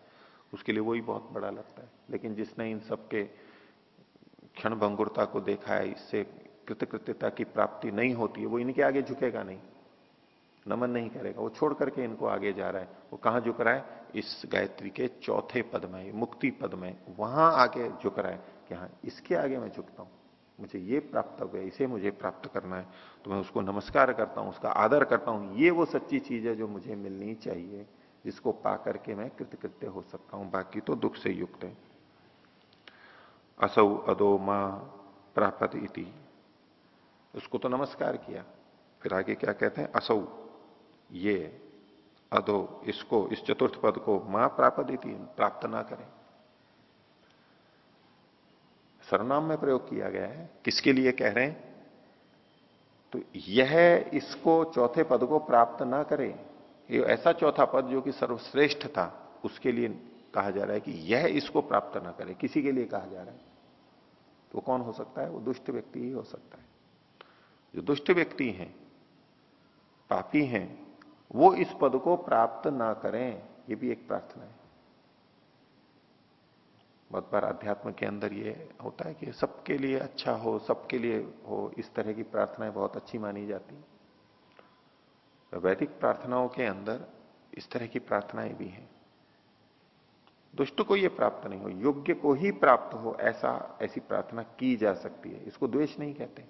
A: उसके लिए वही बहुत बड़ा लगता है। लेकिन जिसने इन सबके क्षण भंगुरता को देखा है, इससे कृतकृत्यता की प्राप्ति नहीं होती है, वो इनके आगे झुकेगा नहीं। नमन नहीं करेगा, वो छोड़ करके इनको आगे जा रहा है। वो कहाँ झुक रहा है? इस गायत्री के चौथे पद में, मुक्ति पद में, वहाँ आगे झुक रहा है कि हाँ इसके आगे मैं झुकता हूँ। मुझे ये प्राप्त हो गया, इसे मुझे प्राप्त करना है। तो मैं उसको नमस्कार करता हूँ, उसका आदर करता हूँ। ये वो सच्ची चीज़ है जो मुझे मिलनी चाहिए, जिसको पा करके मैं कृतकृत्य हो सकता हूँ। बाकी तो दुख से युक्त है। असौ अदो माँ प्राप्त इति। उसको तो नमस्कार किया। फिर आगे क्या कहते हैं? असौ। ये अधो इसको, इस चतुर्थ पद को माँ प्राप्त प्राप्त ना करें। सर्वनाम में प्रयोग किया गया है। किसके लिए कह रहे हैं? तो यह इसको चौथे पद को प्राप्त ना करे। ये ऐसा चौथा पद जो कि सर्वश्रेष्ठ था, उसके लिए कहा जा रहा है कि यह इसको प्राप्त ना करे, किसी के लिए कहा जा रहा है। तो कौन हो सकता है? वो दुष्ट व्यक्ति ही हो सकता है। जो दुष्ट व्यक्ति हैं, पापी हैं, वो इस पद को प्राप्त ना करें, ये भी एक प्रार्थना है। बहुत बार अध्यात्म के अंदर ये होता है कि सबके लिए अच्छा हो, सबके लिए हो, इस तरह की प्रार्थनाएँ बहुत अच्छी मानी जाती है। वैदिक प्रार्थनाओं के अंदर इस तरह की प्रार्थनाएँ भी हैं। दुष्ट को ये प्राप्त नहीं हो, योग्य को ही प्राप्त हो, ऐसा, ऐसी प्रार्थना की जा सकती है। इसको द्वेष नहीं कहते,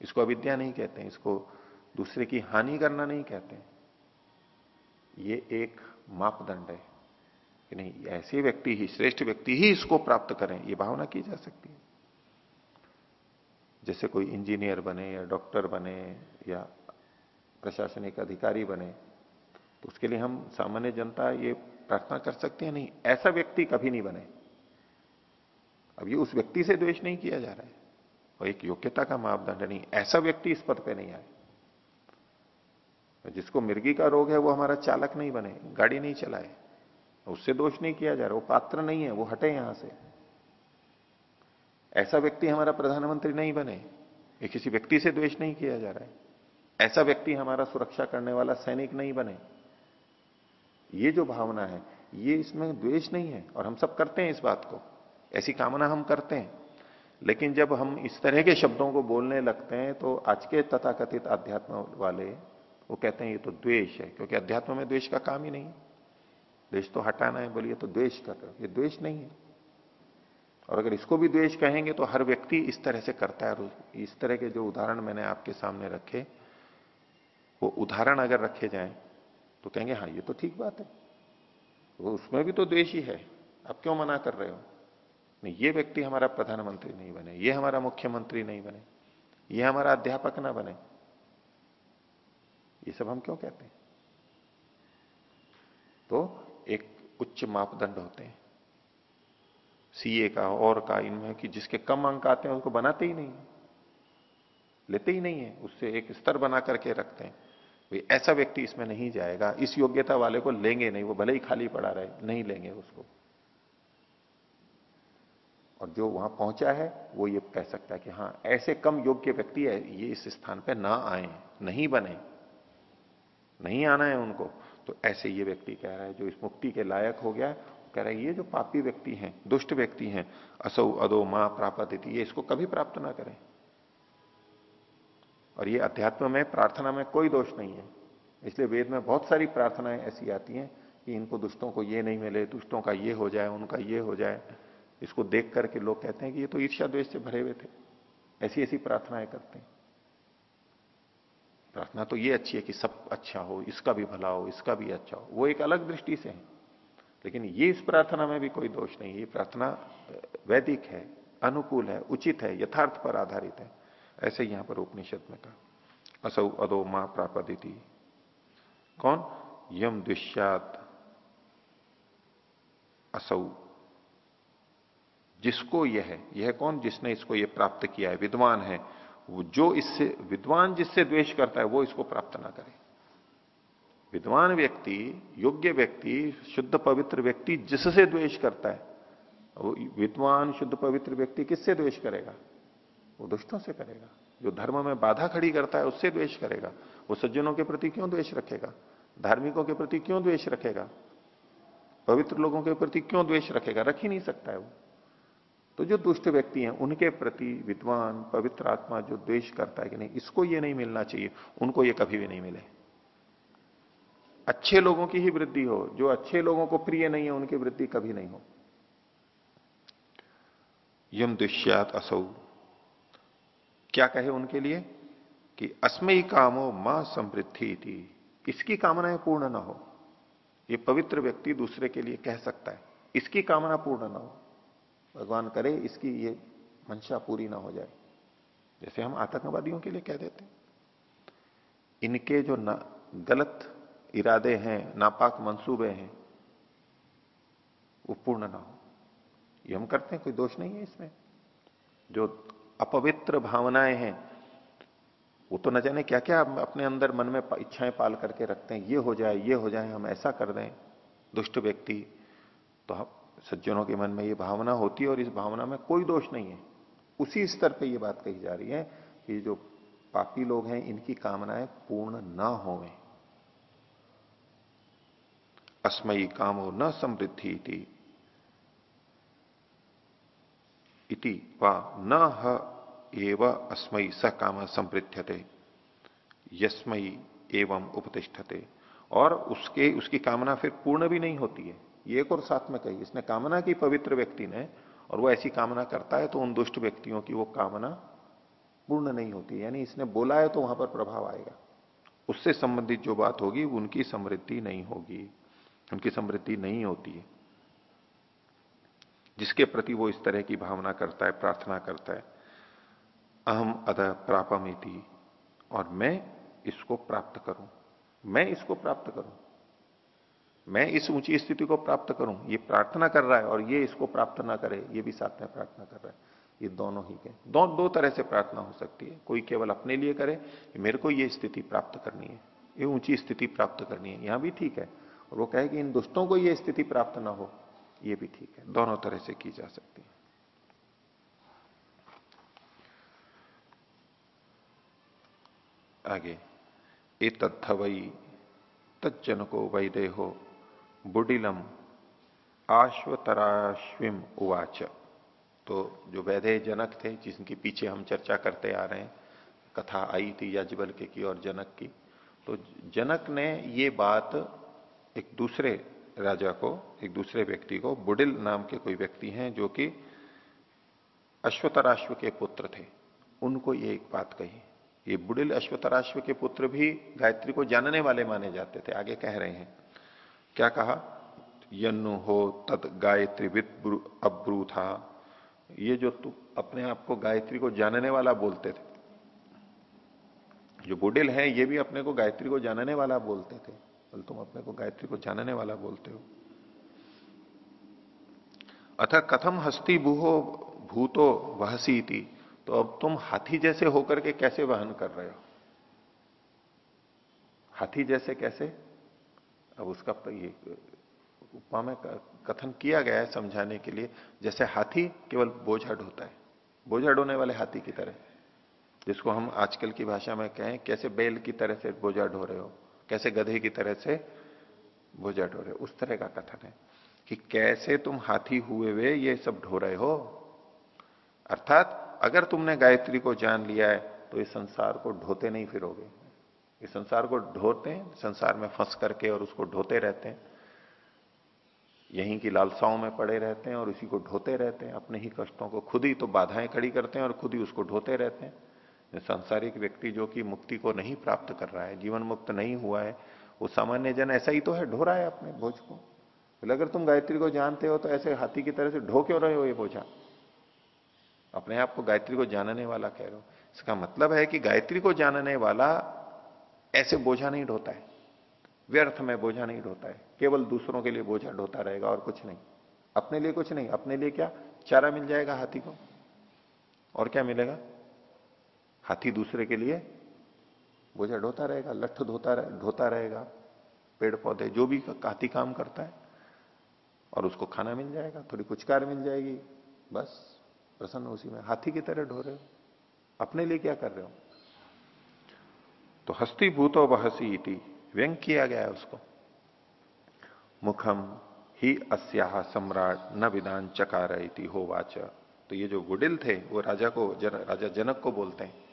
A: इसको अविद्या नहीं कहते, इसको दूसरे की हानि करना नहीं कहते। ये एक मापदंड है कि नहीं, ऐसे व्यक्ति ही, श्रेष्ठ व्यक्ति ही इसको प्राप्त करें, ये भावना की जा सकती है। जैसे कोई इंजीनियर बने, या डॉक्टर बने, या प्रशासनिक अधिकारी बने तो उसके लिए हम सामान्य जनता ये प्रार्थना कर सकते हैं, नहीं, ऐसा व्यक्ति कभी नहीं बने। अब ये उस व्यक्ति से द्वेष नहीं किया जा रहा है। और एक योग्यता का मापदंड नहीं, ऐसा व्यक्ति इस पद पे नहीं आए। जिसको मिर्गी का रोग है, वो हमारा चालक नहीं बने, गाड़ी नहीं चलाए। उससे दोष नहीं किया जा रहा, वो पात्र नहीं है, वो हटे यहाँ से। ऐसा व्यक्ति हमारा प्रधानमंत्री नहीं बने, ये किसी व्यक्ति से द्वेष नहीं किया जा रहा है। ऐसा व्यक्ति हमारा सुरक्षा करने वाला सैनिक नहीं बने। ये जो भावना है, ये इसमें द्वेष नहीं है और हम सब करते हैं इस बात को। ऐसी कामना हम करते हैं। लेकिन जब हम इस तरह के शब्दों को बोलने लगते हैं तो आज के तथाकथित अध्यात्म वाले, वो कहते हैं, ये तो द्वेष है, क्योंकि अध्यात्म में द्वेष का काम ही नहीं द्वेष तो हटाना है, बोलिए तो द्वेष कर रहे हो। ये द्वेष नहीं है। और अगर इसको भी द्वेष कहेंगे तो हर व्यक्ति इस तरह से करता है। और इस तरह के जो उदाहरण मैंने आपके सामने रखे, वो उदाहरण अगर रखे जाएँ तो कहेंगे हाँ ये तो ठीक बात है। वो उसमें भी तो द्वेष ही आप क्यों मना कर रहे हो? नहीं, ये व्यक्ति हमारा प्रधानमंत्री नहीं बने, ये हमारा मुख्यमंत्री नहीं बने, ये हमारा अध्यापक ना बने। ये सब हम क्यों कहते हैं? तो एक उच्च मापदंड होते हैं। सीए का, और का, इनमें कि जिसके कम अंक आते हैं उसको बनाते ही नहीं। लेते ही नहीं है, उससे एक स्तर बना करके रखते हैं। भाई ऐसा व्यक्ति इसमें नहीं जाएगा। इस योग्यता वाले को लेंगे नहीं, वो भले ही खाली पड़ा रहे, नहीं लेंगे उसको। और जो वहाँ पहुँचा है, वो ये कह सकता है कि हाँ ऐसे कम योग्य व्यक्ति है, ये इस स्थान पर ना आए, नहीं बने, नहीं आना है उनको। तो ऐसे ये व्यक्ति कह रहा है, जो इस मुक्ति के लायक हो गया, कह रहा है, ये जो पापी व्यक्ति हैं, दुष्ट व्यक्ति हैं, असौ अदो माँ प्राप्त ये इसको कभी प्राप्त ना करें। और ये अध्यात्म में प्रार्थना में कोई दोष नहीं है। इसलिए वेद में बहुत सारी प्रार्थनाएँ ऐसी आती हैं कि इनको दुष्टों को ये नहीं मिले, दुष्टों का ये हो जाए, उनका ये हो जाए। इसको देख करके लोग कहते हैं कि ये तो ईर्ष्या द्वेष से भरे हुए थे। ऐसी ऐसी प्रार्थनाएँ करते हैं। प्रार्थना तो ये अच्छी है कि सब अच्छा हो, इसका भी भला हो, इसका भी अच्छा हो। वो एक अलग दृष्टि से है। लेकिन ये इस प्रार्थना में भी कोई दोष नहीं ये प्रार्थना वैदिक है, अनुकूल है, उचित है, यथार्थ पर आधारित है। ऐसे यहाँ पर उपनिषद में कहा, असौ अदो माँ प्रापदिति। कौन? यम दुष्यात असौ। जिसको यह यह कौन? जिसने इसको यह प्राप्त किया है, विद्वान है जो इससे, विद्वान जिससे द्वेष करता है, वो इसको प्राप्त ना करे। विद्वान व्यक्ति, योग्य व्यक्ति, शुद्ध पवित्र व्यक्ति जिससे द्वेष करता है, वो विद्वान, शुद्ध पवित्र व्यक्ति किससे द्वेष करेगा? वो दुष्टों से करेगा। जो धर्म में बाधा खड़ी करता है, उससे द्वेष करेगा। वो सज्जनों के प्रति क्यों द्वेष रखेगा? धार्मिकों के प्रति क्यों द्वेष रखेगा? पवित्र लोगों के प्रति क्यों द्वेष रखेगा? रख ही नहीं सकता है वो। तो जो दुष्ट व्यक्ति हैं, उनके प्रति विद्वान, पवित्र आत्मा जो द्वेष करता है कि नहीं, इसको ये नहीं मिलना चाहिए। उनको ये कभी भी नहीं मिले। अच्छे लोगों की ही वृद्धि हो। जो अच्छे लोगों को प्रिय नहीं है, उनकी वृद्धि कभी नहीं हो। यम दुष्यात असौ। क्या कहे उनके लिए? कि अस्मयी कामो माँ समृद्धि थी इसकी कामनाएँ पूर्ण ना हो। ये पवित्र व्यक्ति दूसरे के लिए कह सकता है। इसकी कामना पूर्ण ना हो। भगवान करे इसकी ये मंशा पूरी ना हो जाए। जैसे हम आतंकवादियों के लिए कह देते इनके जो न, गलत इरादे हैं नापाक मंसूबे हैं वो पूर्ण ना हो। ये हम करते हैं कोई दोष नहीं है इसमें। जो अपवित्र भावनाएँ हैं। वो तो न जाने क्या क्या अपने अंदर मन में इच्छाएँ पाल करके रखते हैं। ये हो जाए, ये हो जाए, हम ऐसा कर दें। दुष्ट व्यक्ति तो हम, सज्जनों के मन में ये भावना होती है और इस भावना में कोई दोष नहीं है। उसी स्तर पे ये बात कही जा रही है कि जो पापी लोग हैं, इनकी कामनाएँ पूर्ण ना होवे। अस्मयी कामो न समृद्धि इति। इति वा न ह एव अस्मयी स काम संपृथ्यते। यस्मयी एवं उपतिष्ठते। और उसके, उसकी कामना फिर पूर्ण भी नहीं होती है। ये एक और साथ में कही इसने कामना की पवित्र व्यक्ति ने और वो ऐसी कामना करता है तो उन दुष्ट व्यक्तियों की वो कामना पूर्ण नहीं होती यानी इसने बोला है तो वहाँ पर प्रभाव आएगा। उससे संबंधित जो बात होगी, उनकी समृद्धि नहीं होगी। उनकी समृद्धि नहीं होती है। जिसके प्रति वो इस तरह की भावना करता है, प्रार्थना करता है, अहम अध प्रापमिति, और मैं इसको प्राप्त करूँ। मैं इसको प्राप्त करूँ। मैं इस ऊँची स्थिति को प्राप्त करूँ। ये प्रार्थना कर रहा है और ये इसको प्राप्त ना करे, ये भी साथ में प्रार्थना कर रहा है। ये दोनों ही के, दो दो तरह से प्रार्थना हो सकती है। कोई केवल अपने लिए करे मेरे को ये स्थिति प्राप्त करनी है। ये ऊँची स्थिति प्राप्त करनी है। यहाँ भी ठीक है। और वो कहे कि इन दुष्टों को ये स्थिति प्राप्त ना हो। ये भी ठीक है। दोनों तरह से की जा सकती है। आगे ए तत्थवई तज्जनको वैदेहो बुडिलम आश्वतराश्विम उवाच। तो जो वैधे जनक थे, जिनके पीछे हम चर्चा करते आ रहे हैं, कथा आई थी याजबल के की और जनक की तो जनक ने ये बात एक दूसरे राजा को, एक दूसरे व्यक्ति को, बुडिल नाम के कोई व्यक्ति हैं जो कि अश्वतराश्व के पुत्र थे। उनको ये एक बात कही। ये बुडिल अश्वतराश्व के पुत्र भी गायत्री को जानने वाले माने जाते थे। आगे कह रहे हैं। क्या कहा? यन्नु हो तद गायत्री अब्रू था ये जो तू अपने आप को गायत्री को जानने वाला बोलते थे। जो बुडिल है, ये भी अपने को गायत्री को जानने वाला बोलते थे। बोल तुम अपने को गायत्री को जानने वाला बोलते हो। अथा कथम हस्ती भूहो भूतो वहसी थी तो अब तुम हाथी जैसे होकर के कैसे वहन कर रहे हो? हाथी जैसे कैसे? अब उसका ये, उपमा में कथन किया गया है समझाने के लिए, जैसे हाथी केवल बोझा ढोता है बोझा ढोने वाले हाथी की तरह, जिसको हम आजकल की भाषा में कहें, कैसे बैल की तरह से बोझा ढो रहे हो? कैसे गधे की तरह से बोझा ढो रहे उस तरह का कथन है कि कैसे तुम हाथी हुए हुए ये सब ढो रहे हो? अर्थात, अगर तुमने गायत्री को जान लिया है तो इस संसार को ढोते नहीं फिरोगे। इस संसार को ढोते, संसार में फंस करके और उसको ढोते रहते हैं। यहीं की लालसाओं में पड़े रहते हैं और उसी को ढोते रहते हैं। अपने ही कष्टों को खुद ही तो बाधाएँ खड़ी करते हैं और खुद ही उसको ढोते रहते हैं। सांसारिक व्यक्ति जो कि मुक्ति को नहीं प्राप्त कर रहा है, जीवन मुक्त नहीं हुआ है, वो सामान्य जन ऐसा ही तो है, ढो रहा है अपने बोझ को। अगर तुम गायत्री को जानते हो तो ऐसे हाथी की तरह से ढो क्यों रहे हो ये बोझा अपने आप को गायत्री को जानने वाला कह रहे हो। इसका मतलब है कि गायत्री को जानने वाला ऐसे बोझा नहीं ढोता है। व्यर्थ में बोझा नहीं ढोता है। केवल दूसरों के लिए बोझा ढोता रहेगा और कुछ नहीं। अपने लिए कुछ नहीं, अपने लिए क्या? चारा मिल जाएगा हाथी को। और क्या मिलेगा? हाथी दूसरे के लिए बोझा ढोता रहेगा लठ धोता रहे, ढोता रहेगा पेड़ पौधे जो भी हाथी काम करता है और उसको खाना मिल जाएगा थोड़ी कुचकार मिल जाएगी बस प्रसन्न उसी में। हाथी की तरह ढो रहे हो। अपने लिए क्या कर रहे हो? तो हस्ती भूतो बहसी इति व्यंग किया गया है उसको। मुखम ही अस्या सम्राट न विधान चकार इति हो वाच तो ये जो गुडिल थे वो राजा को जन, राजा जनक को बोलते हैं।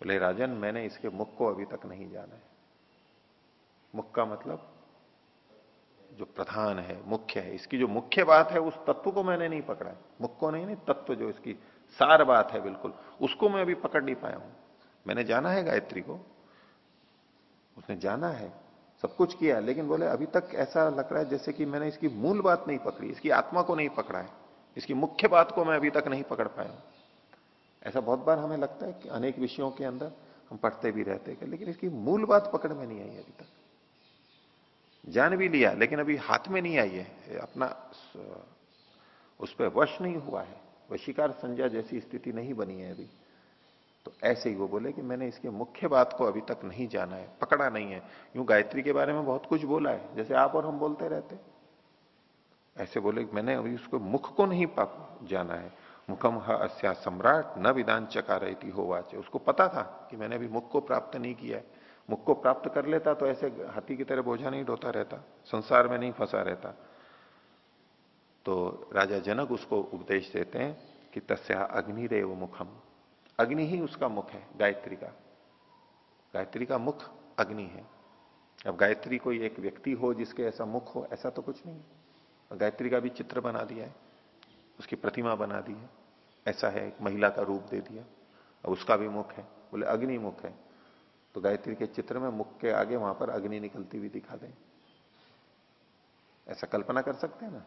A: बोले, राजन, मैंने इसके मुख को अभी तक नहीं जाना है। मुख का मतलब जो प्रधान है, मुख्य है, इसकी जो मुख्य बात है, उस तत्व को मैंने नहीं पकड़ा है। मुख को नहीं नहीं, तत्व जो इसकी सार बात है, बिल्कुल, उसको मैं अभी पकड़ नहीं पाया हूँ। मैंने जाना है गायत्री को। उसने जाना है, सब कुछ किया लेकिन बोले, अभी तक ऐसा लग रहा है जैसे कि मैंने इसकी मूल बात नहीं पकड़ी, इसकी आत्मा को नहीं पकड़ा है। इसकी मुख्य बात को मैं अभी तक नहीं पकड़ पाया हूँ। ऐसा बहुत बार हमें लगता है कि अनेक विषयों के अंदर हम पढ़ते भी रहते हैं, लेकिन इसकी मूल बात पकड़ में नहीं आई अभी तक। जान भी लिया, लेकिन अभी हाथ में नहीं आई है। अपना उस पर वश नहीं हुआ है। वशिकार संज्ञा जैसी स्थिति नहीं बनी है अभी। तो ऐसे ही वो बोले कि मैंने इसके मुख्य बात को अभी तक नहीं जाना है, पकड़ा नहीं है। यूँ गायत्री के बारे में बहुत कुछ बोला है, जैसे आप और हम बोलते रहते ऐसे बोले मैंने अभी उसको मुख को नहीं जाना है। मुखम अस्या सम्राट न विधान चका रही थी हो वाचे। उसको पता था कि मैंने अभी मुख को प्राप्त नहीं किया है। मुख को प्राप्त कर लेता तो ऐसे हाथी की तरह बोझा नहीं ढोता रहता, संसार में नहीं फंसा रहता। तो राजा जनक उसको उपदेश देते हैं कि तस्या अग्निरेव मुखम। अग्नि ही उसका मुख है, गायत्री का। गायत्री का मुख अग्नि है। अब गायत्री कोई एक व्यक्ति हो जिसके ऐसा मुख हो, ऐसा तो कुछ नहीं गायत्री का भी चित्र बना दिया है, उसकी प्रतिमा बना दी है। ऐसा है, एक महिला का रूप दे दिया। अब उसका भी मुख है। बोले, अग्नि मुख है। तो गायत्री के चित्र में मुख के आगे वहाँ पर अग्नि निकलती हुई दिखा दें। ऐसा कल्पना कर सकते हैं ना?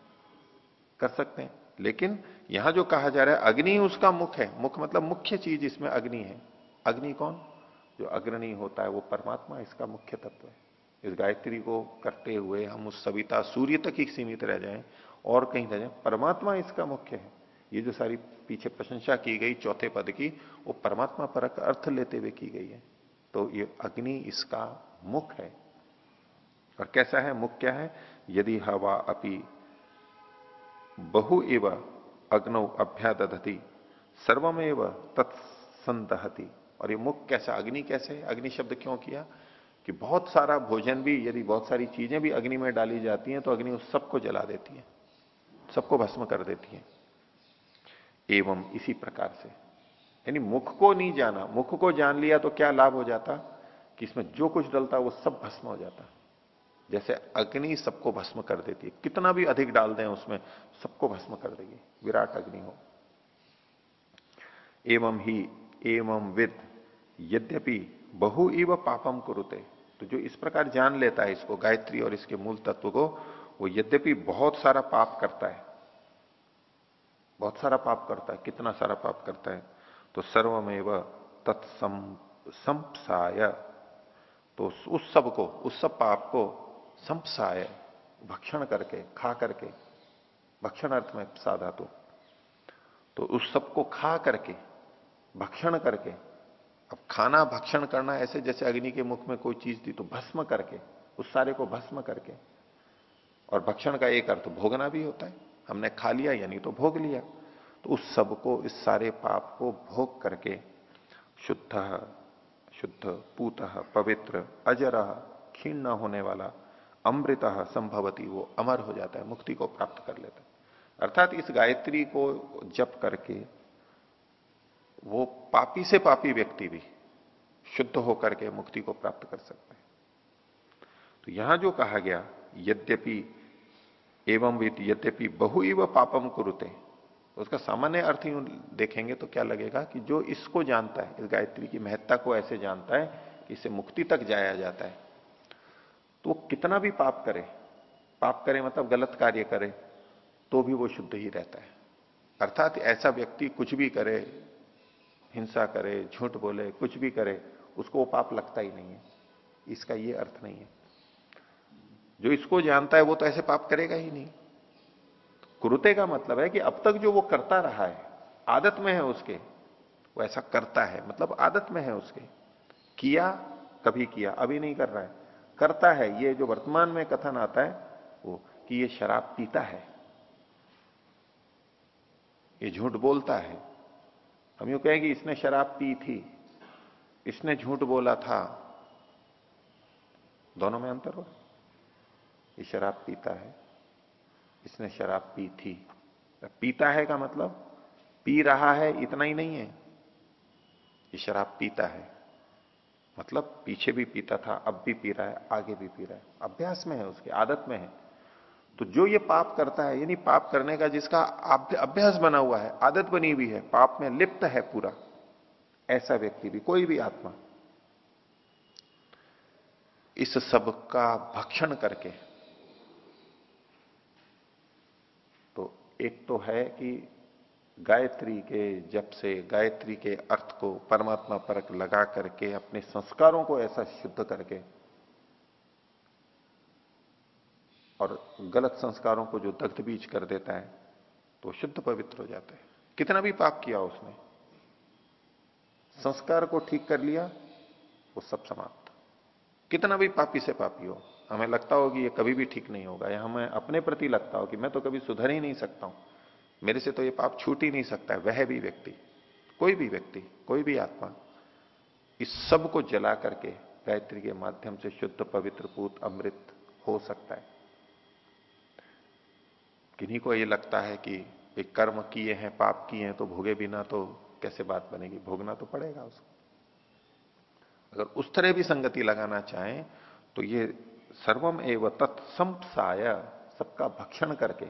A: कर सकते हैं। लेकिन यहाँ जो कहा जा रहा है, अग्नि उसका मुख है। मुख मतलब मुख्य चीज़ इसमें अग्नि है। अग्नि कौन? जो अग्रणी होता है, वो परमात्मा इसका मुख्य तत्व है। इस गायत्री को करते हुए हम उस सविता, सूर्य तक ही सीमित रह जाएँ और कहीं रह जाए। परमात्मा इसका मुख्य है। ये जो सारी पीछे प्रशंसा की गई चौथे पद की, वो परमात्मा परक अर्थ लेते हुए की गई है। तो ये अग्नि इसका मुख है। और कैसा है? मुख क्या है? यदि हवा अपी बहु एव अग्नौ अभ्यादधति, सर्वमेव तत्संदहति। और ये मुख कैसा? अग्नि कैसे? अग्नि शब्द क्यों किया? कि बहुत सारा भोजन भी, यदि बहुत सारी चीज़ें भी अग्नि में डाली जाती हैं तो अग्नि उस सबको जला देती है, सबको भस्म कर देती है। एवं इसी प्रकार से। यानी मुख को नहीं जाना, मुख को जान लिया तो क्या लाभ हो जाता? कि इसमें जो कुछ डलता वो सब भस्म हो जाता। जैसे अग्नि सबको भस्म कर देती है। कितना भी अधिक डाल दें उसमें सबको भस्म कर देगी। विराट अग्नि हो। एवं ही, एवं विद, यद्यपि बहु इव पापम कुरुते। तो जो इस प्रकार जान लेता है इसको, गायत्री और इसके मूल तत्व को, वो यद्यपि बहुत सारा पाप करता है। बहुत सारा पाप करता है, कितना सारा पाप करता है? तो सर्वमेव तत्संसाय तो उस सबको उस सब पाप को संपसाय, भक्षण करके, खा करके, भक्षण अर्थ में साधा तो। तो उस सबको खा करके, भक्षण करके, अब खाना भक्षण करना ऐसे जैसे अग्नि के मुख में कोई चीज़ थी तो भस्म करके, उस सारे को भस्म करके, और भक्षण का एक अर्थ भोगना भी होता है। हमने खा लिया, यानी तो भोग लिया। तो उस सबको इस सारे पाप को भोग करके शुद्ध शुद्ध, पूत, पवित्र, अजर, क्षीण न होने वाला, अमृत संभवती वो अमर हो जाता है, मुक्ति को प्राप्त कर लेता है। अर्थात इस गायत्री को जप करके वो पापी से पापी व्यक्ति भी शुद्ध होकर के मुक्ति को प्राप्त कर सकता है। तो यहाँ जो कहा गया, यद्यपि एवं यद्यपि बहु ही पापम कुरुते उसका सामान्य अर्थ ही देखेंगे तो क्या लगेगा कि जो इसको जानता है, इस गायत्री की महत्ता को ऐसे जानता है कि इसे मुक्ति तक जाया जाता है तो वो कितना भी पाप करे पाप करे मतलब गलत कार्य करे तो भी वो शुद्ध ही रहता है। अर्थात ऐसा व्यक्ति कुछ भी करे, हिंसा करे, झूठ बोले, कुछ भी करे, उसको वो पाप लगता ही नहीं है। इसका ये अर्थ नहीं है। जो इसको जानता है वो तो ऐसे पाप करेगा ही नहीं। कुरुते का मतलब है कि अब तक जो वो करता रहा है, आदत में है उसके, वो ऐसा करता है मतलब आदत में है उसके। किया, कभी किया, अभी नहीं कर रहा है। करता है, ये जो वर्तमान में कथन आता है, वो कि ये शराब पीता है। ये झूठ बोलता है। हम यू कहें कि इसने शराब पी थी, इसने झूठ बोला था। दोनों में अंतर हो ये शराब पीता है। इसने शराब पी थी। पीता है का मतलब? पी रहा है, इतना ही नहीं है। ये शराब पीता है। मतलब पीछे भी पीता था, अब भी पी रहा है, आगे भी पी रहा है। अभ्यास में है उसकी, आदत में है। तो जो ये पाप करता है, यानी पाप करने का जिसका अभ्यास बना हुआ है, आदत बनी हुई है, पाप में लिप्त है पूरा, ऐसा व्यक्ति भी, कोई भी आत्मा, इस सब का भक्षण करके तो एक तो है कि गायत्री के जप से, गायत्री के अर्थ को परमात्मा परक लगा करके, अपने संस्कारों को ऐसा शुद्ध करके और गलत संस्कारों को जो दग्ध बीज कर देता है तो शुद्ध पवित्र हो जाता है। कितना भी पाप किया उसने, संस्कार को ठीक कर लिया, वो सब समाप्त। कितना भी पापी से पापी हो हमें लगता हो कि ये कभी भी ठीक नहीं होगा, या हमें अपने प्रति लगता हो कि मैं तो कभी सुधर ही नहीं सकता हूँ। मेरे से तो ये पाप छूट ही नहीं सकता है, वह भी व्यक्ति, कोई भी व्यक्ति, कोई भी आत्मा, इस सबको जला करके गायत्री के माध्यम से शुद्ध, पवित्र, पूत, अमृत हो सकता है। किन्हीं को ये लगता है कि एक कर्म किए हैं, पाप किए हैं तो भोगे बिना तो कैसे बात बनेगी? भोगना तो पड़ेगा उसको। अगर उस तरह भी संगति लगाना चाहें तो ये सर्वम एवं तत्संसाय, सबका भक्षण करके।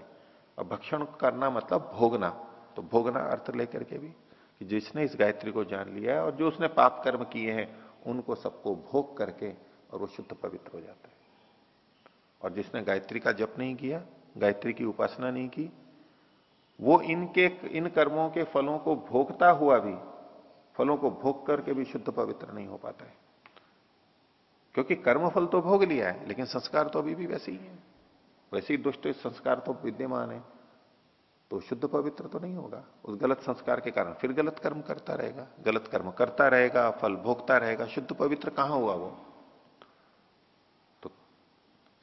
A: और भक्षण करना मतलब भोगना तो भोगना अर्थ लेकर के भी, कि जिसने इस गायत्री को जान लिया है और जो उसने पाप कर्म किए हैं, उनको सबको भोग करके और वो शुद्ध पवित्र हो जाता है। और जिसने गायत्री का जप नहीं किया, गायत्री की उपासना नहीं की, वो इनके, इन कर्मों के फलों को भोगता हुआ भी, फलों को भोग करके भी शुद्ध पवित्र नहीं हो पाता है। क्योंकि कर्म फल तो भोग लिया है, लेकिन संस्कार तो अभी भी वैसे ही है। वैसे ही दुष्ट संस्कार तो विद्यमान है। तो शुद्ध पवित्र तो नहीं होगा। उस गलत संस्कार के कारण फिर गलत कर्म करता रहेगा। गलत कर्म करता रहेगा, फल भोगता रहेगा। शुद्ध पवित्र कहाँ हुआ वो? तो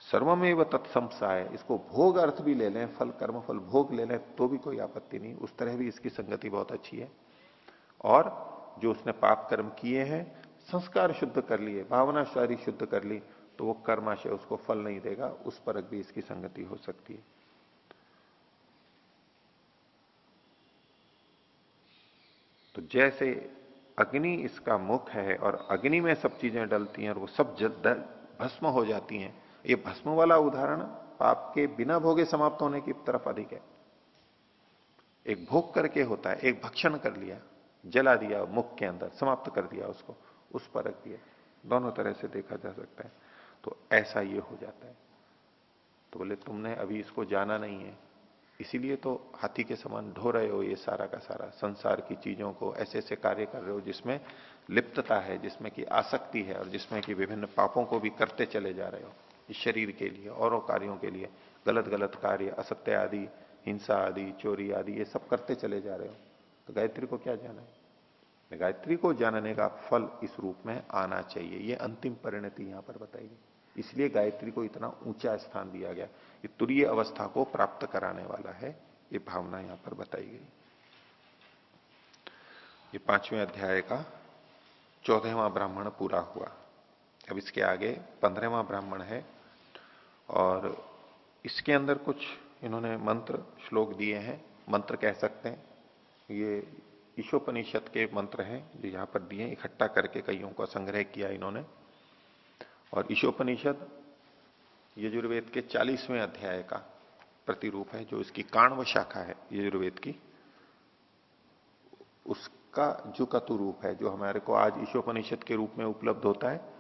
A: सर्वमेव तत्संसाय इसको भोग अर्थ भी ले लें, फल कर्म फल भोग ले लें तो भी कोई आपत्ति नहीं। उस तरह भी इसकी संगति बहुत अच्छी है। और जो उसने पाप कर्म किए हैं संस्कार शुद्ध कर लिए भावना शारी शुद्ध कर ली तो वो कर्माशय उसको फल नहीं देगा, उस पर भी इसकी संगति हो सकती है। तो जैसे अग्नि इसका मुख है और अग्नि में सब चीज़ें डलती हैं और वो सब भस्म हो जाती हैं। ये भस्म वाला उदाहरण पाप के बिना भोगे समाप्त होने की तरफ़ अधिक है। एक भोग करके होता है, एक भक्षण कर लिया, जला दिया, मुख के अंदर समाप्त कर दिया उसको। उस पर रख दिया। दोनों तरह से देखा जा सकता है। तो ऐसा ये हो जाता है। तो बोले, तुमने अभी इसको जाना नहीं है। इसीलिए तो हाथी के समान ढो रहे हो ये सारा का सारा। संसार की चीज़ों को ऐसे ऐसे कार्य कर रहे हो जिसमें लिप्तता है, जिसमें कि आसक्ति है और जिसमें कि विभिन्न पापों को भी करते चले जा रहे हो। इस शरीर के लिए, और कार्यों के लिए। गलत गलत कार्य, असत्य आदि, हिंसा आदि, चोरी आदि, ये सब करते चले जा रहे हो। तो गायत्री को क्या जाना है? गायत्री को जानने का फल इस रूप में आना चाहिए। ये अंतिम परिणति यहाँ पर बताई गई। इसलिए गायत्री को इतना ऊँचा स्थान दिया गया ये तुरीय अवस्था को प्राप्त कराने वाला है, ये भावना यहाँ पर बताई गई। ये पाँचवें अध्याय का चौदहवा ब्राह्मण पूरा हुआ। अब इसके आगे पंद्रहवा ब्राह्मण है और इसके अंदर कुछ इन्होंने मंत्र, श्लोक दिए हैं। मंत्र कह सकते हैं। ये ईशोपनिषद के मंत्र हैं, जो यहाँ पर दिए, इकट्ठा करके कईयों का संग्रह किया इन्होंने। और ईशोपनिषद यजुर्वेद के चालीसवें अध्याय का प्रतिरूप है, जो इसकी काणव शाखा है, यजुर्वेद की। उसका जो कतु रूप है, जो हमारे को आज ईशोपनिषद के रूप में उपलब्ध होता है,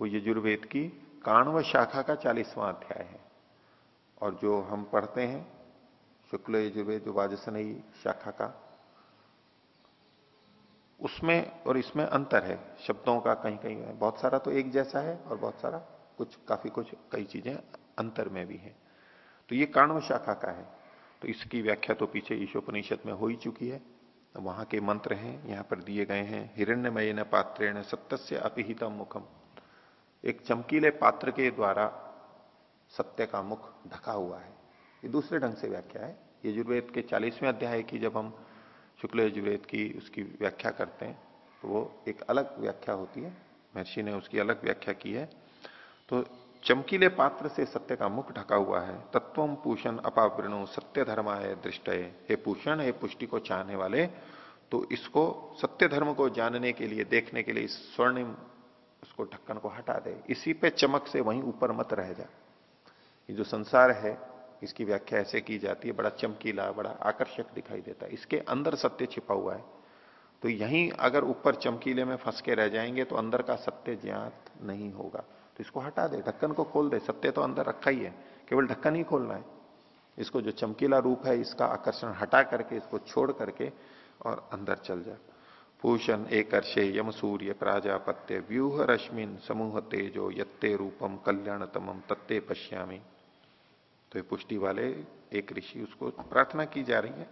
A: वो यजुर्वेद की काणव शाखा का चालीसवां अध्याय है। और जो हम पढ़ते हैं, शुक्ल यजुर्वेद जो वाजसनई शाखा का उसमें और इसमें अंतर है। शब्दों का कहीं कहीं बहुत सारा तो एक जैसा है और बहुत सारा कुछ, काफ़ी कुछ कई चीज़ें अंतर में भी है। तो ये काणव शाखा का है। तो इसकी व्याख्या तो पीछे ईशोपनिषद में हो ही चुकी है। तो वहाँ के मंत्र हैं, यहाँ पर दिए गए हैं हिरण्यमय न पात्रेण सत्य अपिहितम मुखम। एक चमकीले पात्र के द्वारा सत्य का मुख ढका हुआ है। ये दूसरे ढंग से व्याख्या है। यजुर्वेद के चालीसवें अध्याय की जब हम शुक्ल यजुर्वेद की उसकी व्याख्या करते हैं तो वो एक अलग व्याख्या होती है। महर्षि ने उसकी अलग व्याख्या की है। तो चमकीले पात्र से सत्य का मुख ढका हुआ है। तत्वम पूषण अपावृणु, सत्य धर्माय दृष्ट हे पूषण, हे पुष्टि को चाहने वाले तो इसको, सत्य धर्म को जानने के लिए, देखने के लिए स्वर्णिम, उसको ढक्कन को हटा दे। इसी पे चमक से वहीं ऊपर मत रह जा। ये जो संसार है इसकी व्याख्या ऐसे की जाती है, बड़ा चमकीला, बड़ा आकर्षक दिखाई देता है। इसके अंदर सत्य छिपा हुआ है। तो यहीं अगर ऊपर चमकीले में फंस के रह जाएँगे तो अंदर का सत्य ज्ञात नहीं होगा। तो इसको हटा दे, ढक्कन को खोल दे। सत्य तो अंदर रखा ही है, केवल ढक्कन ही खोलना है। इसको जो चमकीला रूप है, इसका आकर्षण हटा करके, इसको छोड़ करके और अंदर चल जाए पूषण एक अर्षे यम सूर्य प्राजापत्य, व्यूह रश्मिन समूह तेजो, यत्ते रूपम कल्याणतम, तत्ते पश्यामी। तो ये पुष्टि वाले एक ऋषि उसको प्रार्थना की जा रही है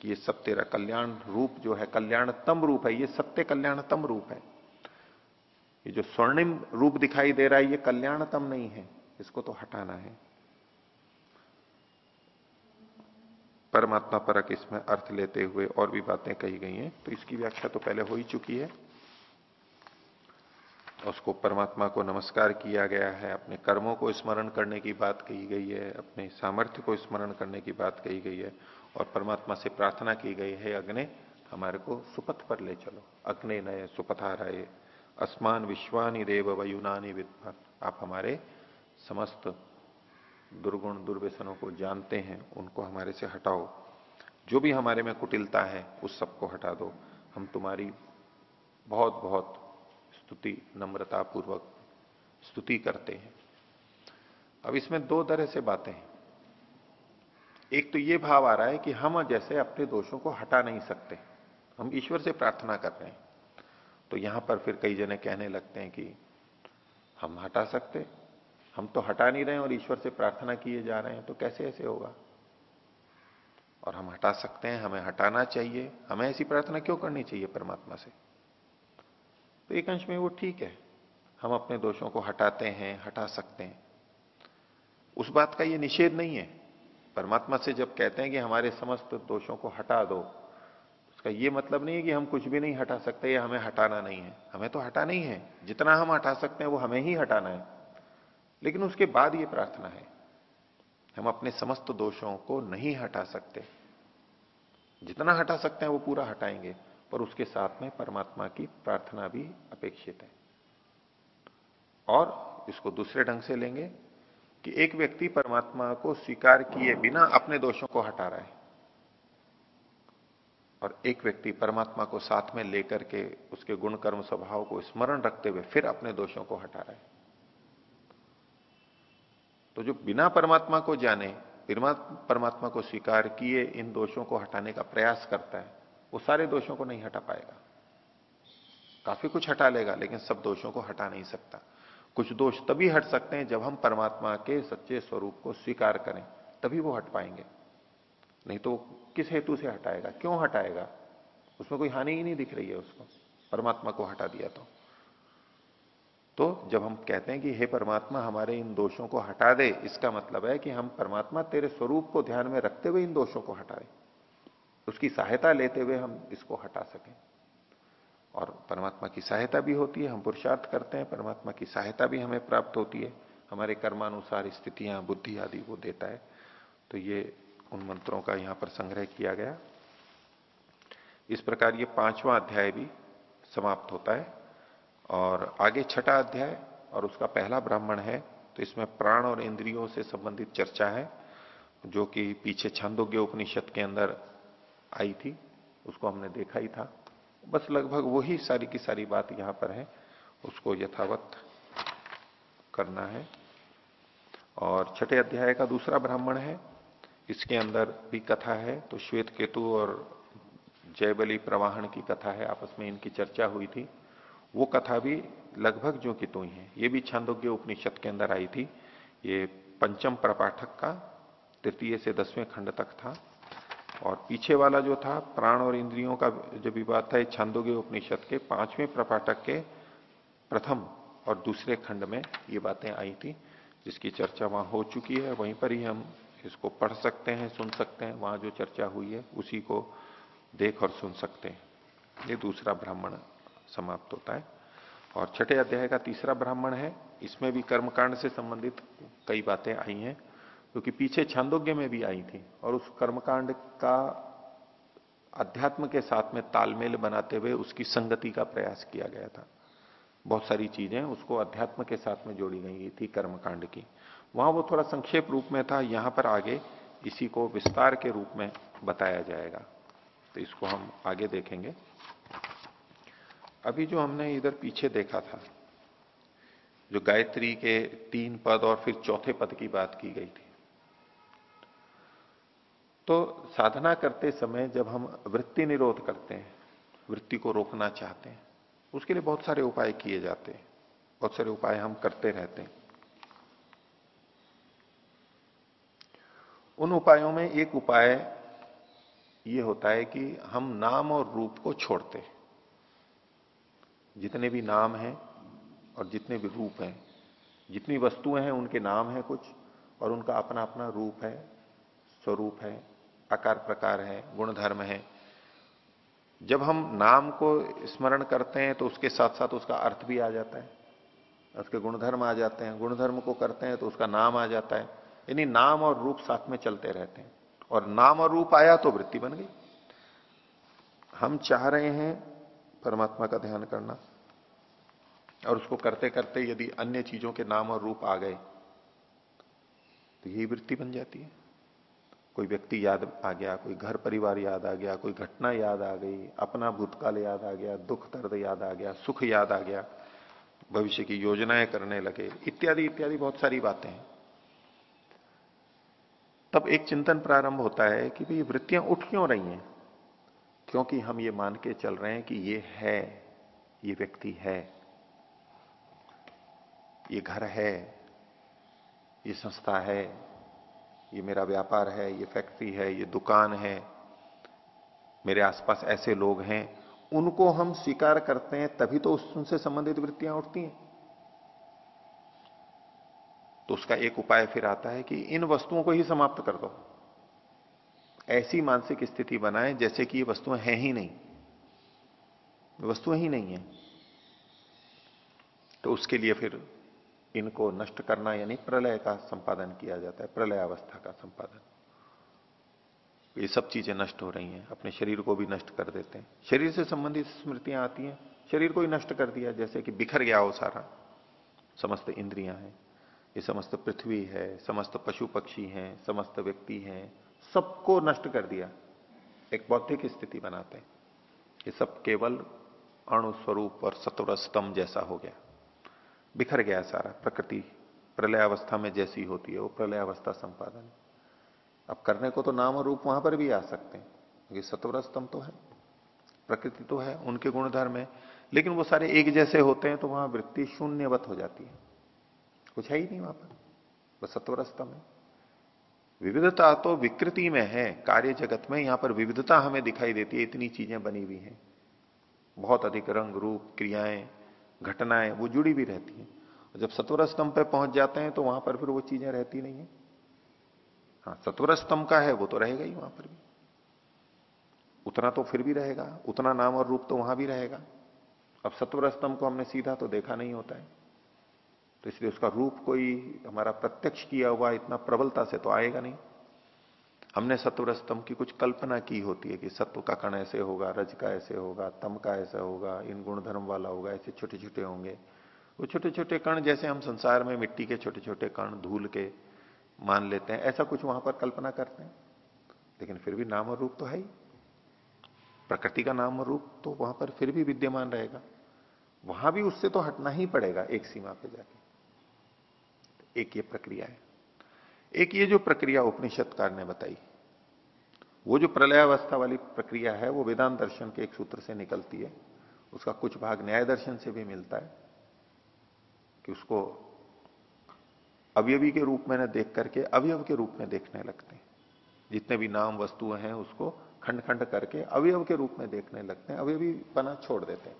A: कि ये सब तेरा कल्याण रूप जो है, कल्याणतम रूप है, ये सत्य कल्याणतम रूप है। ये जो स्वर्णिम रूप दिखाई दे रहा है, ये कल्याणतम नहीं है, इसको तो हटाना है। परमात्मा परक इसमें अर्थ लेते हुए और भी बातें कही गई हैं तो इसकी व्याख्या तो पहले हो ही चुकी है। उसको परमात्मा को नमस्कार किया गया है, अपने कर्मों को स्मरण करने की बात कही गई है, अपने सामर्थ्य को स्मरण करने की बात कही गई है और परमात्मा से प्रार्थना की गई है, अग्नि हमारे को सुपथ पर ले चलो। अग्नि नए सुपथा रहे असमान विश्वानी देव वयुनानी विद्वान आप हमारे समस्त दुर्गुण दुर्व्यसनों को जानते हैं, उनको हमारे से हटाओ। जो भी हमारे में कुटिलता है, उस सबको हटा दो। हम तुम्हारी बहुत बहुत स्तुति नम्रता पूर्वक स्तुति करते हैं। अब इसमें दो तरह से बातें हैं। एक तो ये भाव आ रहा है कि हम जैसे अपने दोषों को हटा नहीं सकते। हम ईश्वर से प्रार्थना कर रहे हैं। तो यहाँ पर फिर कई जने कहने लगते हैं कि हम हटा सकते, हम तो हटा नहीं रहे और ईश्वर से प्रार्थना किए जा रहे हैं तो कैसे ऐसे होगा? और हम हटा सकते हैं, हमें हटाना चाहिए, हमें ऐसी प्रार्थना क्यों करनी चाहिए परमात्मा से? तो एक अंश में वो ठीक है। हम अपने दोषों को हटाते हैं, हटा सकते हैं। उस बात का ये निषेध नहीं है। परमात्मा से जब कहते हैं कि हमारे समस्त दोषों को हटा दो, उसका ये मतलब नहीं है कि हम कुछ भी नहीं हटा सकते या हमें हटाना नहीं है। हमें तो हटाना ही है। जितना हम हटा सकते हैं, वो हमें ही हटाना है। लेकिन उसके बाद ये प्रार्थना है, हम अपने समस्त दोषों को नहीं हटा सकते। जितना हटा सकते हैं, वो पूरा हटाएँगे। पर उसके साथ में परमात्मा की प्रार्थना भी अपेक्षित है। और इसको दूसरे ढंग से लेंगे कि एक व्यक्ति परमात्मा को स्वीकार किए बिना अपने दोषों को हटा रहा है और एक व्यक्ति परमात्मा को साथ में लेकर के उसके गुण कर्म स्वभाव को स्मरण रखते हुए फिर अपने दोषों को हटा रहा है। तो जो बिना परमात्मा को जाने परमात्मा को स्वीकार किए इन दोषों को हटाने का प्रयास करता है वो सारे दोषों को नहीं हटा पाएगा। काफ़ी कुछ हटा लेगा, लेकिन सब दोषों को हटा नहीं सकता। कुछ दोष तभी हट सकते हैं जब हम परमात्मा के सच्चे स्वरूप को स्वीकार करें, तभी वो हट पाएँगे। नहीं तो किस हेतु से हटाएगा? क्यों हटाएगा? उसमें कोई हानि ही नहीं दिख रही है उसको। परमात्मा को हटा दिया तो। तो जब हम कहते हैं कि हे परमात्मा, हमारे इन दोषों को हटा दे, इसका मतलब है कि हम परमात्मा तेरे स्वरूप को ध्यान में रखते हुए इन दोषों को हटाए। उसकी सहायता लेते हुए हम इसको हटा सकें। और परमात्मा की सहायता भी होती है, हम पुरुषार्थ करते हैं, परमात्मा की सहायता भी हमें प्राप्त होती है। हमारे कर्मानुसार स्थितियाँ, बुद्धि आदि वो देता है। तो ये उन मंत्रों का यहाँ पर संग्रह किया गया। इस प्रकार ये पांचवा अध्याय भी समाप्त होता है। और आगे छठा अध्याय, और उसका पहला ब्राह्मण है तो इसमें प्राण और इंद्रियों से संबंधित चर्चा है, जो कि पीछे छंदोग्य उपनिषद के अंदर आई थी, उसको हमने देखा ही था। बस लगभग वही सारी की सारी बात यहाँ पर है। उसको यथावत करना है। और छठे अध्याय का दूसरा ब्राह्मण है। इसके अंदर भी कथा है। तो श्वेत केतु और जयबली प्रवाहन की कथा है। आपस में इनकी चर्चा हुई थी। वो कथा भी लगभग जो कि तो ही है। ये भी छंदोग्य उपनिषद के अंदर आई थी। ये पंचम प्रपाठक का तृतीय से दसवें खंड तक था। और पीछे वाला जो था, प्राण और इंद्रियों का जो विवाद था छंदोग्य उपनिषद के पाँचवें प्रपाठक के प्रथम और दूसरे खंड में ये बातें आई थी, जिसकी चर्चा वहाँ हो चुकी है। वहीं पर ही हम इसको पढ़ सकते हैं, सुन सकते हैं। वहाँ जो चर्चा हुई है, उसी को देख और सुन सकते हैं। ये दूसरा ब्राह्मण समाप्त होता है। और छठे अध्याय का तीसरा ब्राह्मण है। इसमें भी कर्मकांड से संबंधित कई बातें आई हैं। क्योंकि पीछे छंदोग्य में भी आई थी और उस कर्मकांड का अध्यात्म के साथ में तालमेल बनाते हुए उसकी संगति का प्रयास किया गया था। बहुत सारी चीज़ें उसको अध्यात्म के साथ में जोड़ी गई थी कर्मकांड की। वहाँ वो थोड़ा संक्षेप रूप में था, यहाँ पर आगे इसी को विस्तार के रूप में बताया जाएगा। तो इसको हम आगे देखेंगे। अभी जो हमने इधर पीछे देखा था, जो गायत्री के तीन पद और फिर चौथे पद की बात की गई थी तो साधना करते समय जब हम वृत्ति निरोध करते हैं, वृत्ति को रोकना चाहते हैं, उसके लिए बहुत सारे उपाय किए जाते हैं, बहुत सारे उपाय हम करते रहते हैं। उन उपायों में एक उपाय ये होता है कि हम नाम और रूप को छोड़ते जितने भी नाम हैं और जितने भी रूप हैं, जितनी वस्तुएँ हैं उनके नाम हैं कुछ और उनका अपना अपना रूप है, स्वरूप है आकार प्रकार है गुण धर्म है। जब हम नाम को स्मरण करते हैं तो उसके साथ साथ उसका अर्थ भी आ जाता है। उसके गुणधर्म आ जाते हैं, गुणधर्म को करते हैं तो उसका नाम आ जाता है। यानी नाम और रूप साथ में चलते रहते हैं। और नाम और रूप आया तो वृत्ति बन गई। हम चाह रहे हैं परमात्मा का ध्यान करना। और उसको करते करते यदि अन्य चीज़ों के नाम और रूप आ गए तो यही वृत्ति बन जाती है। कोई व्यक्ति याद आ गया, कोई घर परिवार याद आ गया, कोई घटना याद आ गई, अपना भूतकाल याद आ गया, दुख दर्द याद आ गया, सुख याद आ गया, भविष्य की योजनाएँ करने लगे, इत्यादि इत्यादि बहुत सारी बातें हैं। तब एक चिंतन प्रारंभ होता है कि भाई वृत्तियाँ उठ क्यों रही हैं? क्योंकि हम ये मान के चल रहे हैं कि ये है, ये व्यक्ति है, ये घर है, ये संस्था है ये मेरा व्यापार है, ये फैक्ट्री है, ये दुकान है, मेरे आसपास ऐसे लोग हैं, उनको हम स्वीकार करते हैं, तभी तो उनसे संबंधित वृत्तियाँ उठती हैं। तो उसका एक उपाय फिर आता है कि इन वस्तुओं को ही समाप्त कर दो। ऐसी मानसिक स्थिति बनाएँ, जैसे कि ये वस्तुएँ हैं ही नहीं। वस्तुएँ ही नहीं है। तो उसके लिए फिर इनको नष्ट करना यानी प्रलय का संपादन किया जाता है, प्रलय अवस्था का संपादन। ये सब चीज़ें नष्ट हो रही हैं, अपने शरीर को भी नष्ट कर देते हैं। शरीर से संबंधित स्मृतियाँ आती हैं, शरीर को ही नष्ट कर दिया, जैसे कि बिखर गया हो सारा। समस्त इंद्रियाँ हैं, ये समस्त पृथ्वी है, समस्त पशु पक्षी हैं, समस्त व्यक्ति हैं, सबको नष्ट कर दिया। एक बौद्धिक स्थिति बनाते हैं। ये सब केवल अणु स्वरूप और सत्वर स्तंभ जैसा हो गया। बिखर गया सारा, प्रकृति प्रलय अवस्था में जैसी होती है, वो प्रलय अवस्था संपादन। अब करने को तो नाम और रूप वहाँ पर भी आ सकते हैं, क्योंकि सत्वर स्तंभ तो है, प्रकृति तो है, उनके गुणधर्म है, लेकिन वो सारे एक जैसे होते हैं तो वहाँ वृत्ति शून्यवत हो जाती है। कुछ है ही नहीं वहाँ पर बस सत्वर स्तंभ है। विविधता तो विकृति में है, कार्य जगत में यहाँ पर विविधता हमें दिखाई देती है, इतनी चीज़ें बनी हुई हैं। बहुत अधिक रंग, रूप, क्रियाएँ घटनाएँ, वो जुड़ी भी रहती हैं। और जब सत्वर स्तंभ पर पहुँच जाते हैं तो वहाँ पर फिर वो चीज़ें रहती नहीं है। हाँ सत्वर स्तंभ का है, वो तो रहेगा ही वहाँ पर भी। उतना तो फिर भी रहेगा, उतना नाम और रूप तो वहाँ भी रहेगा। अब सत्वर स्तंभ को हमने सीधा तो देखा नहीं होता है। तो इसलिए उसका रूप कोई हमारा प्रत्यक्ष किया हुआ इतना प्रबलता से तो आएगा नहीं। हमने सत्वर स्तंभ की कुछ कल्पना की होती है कि सत्व का कण ऐसे होगा, रज का ऐसे होगा, तम का ऐसा होगा, इन गुण धर्म वाला होगा, ऐसे छोटे छोटे होंगे। वो छोटे छोटे कण जैसे हम संसार में मिट्टी के छोटे छोटे कण धूल के मान लेते हैं, ऐसा कुछ वहाँ पर कल्पना करते हैं। लेकिन फिर भी नाम और रूप तो है ही। प्रकृति का नाम और रूप तो वहाँ पर फिर भी विद्यमान रहेगा। वहाँ भी उससे तो हटना ही पड़ेगा एक सीमा पे जाके। एक ये प्रक्रिया है। एक ये जो प्रक्रिया उपनिषदकार ने बताई, वो जो प्रलयावस्था वाली प्रक्रिया है, वो वेदांत दर्शन के एक सूत्र से निकलती है। उसका कुछ भाग न्याय दर्शन से भी मिलता है कि उसको अवयवी के रूप में न देख करके अवयव के रूप में देखने लगते हैं। जितने भी नाम वस्तुएँ हैं, उसको खंड खंड करके अवयव के रूप में देखने लगते हैं। अवयवी बना छोड़ देते हैं।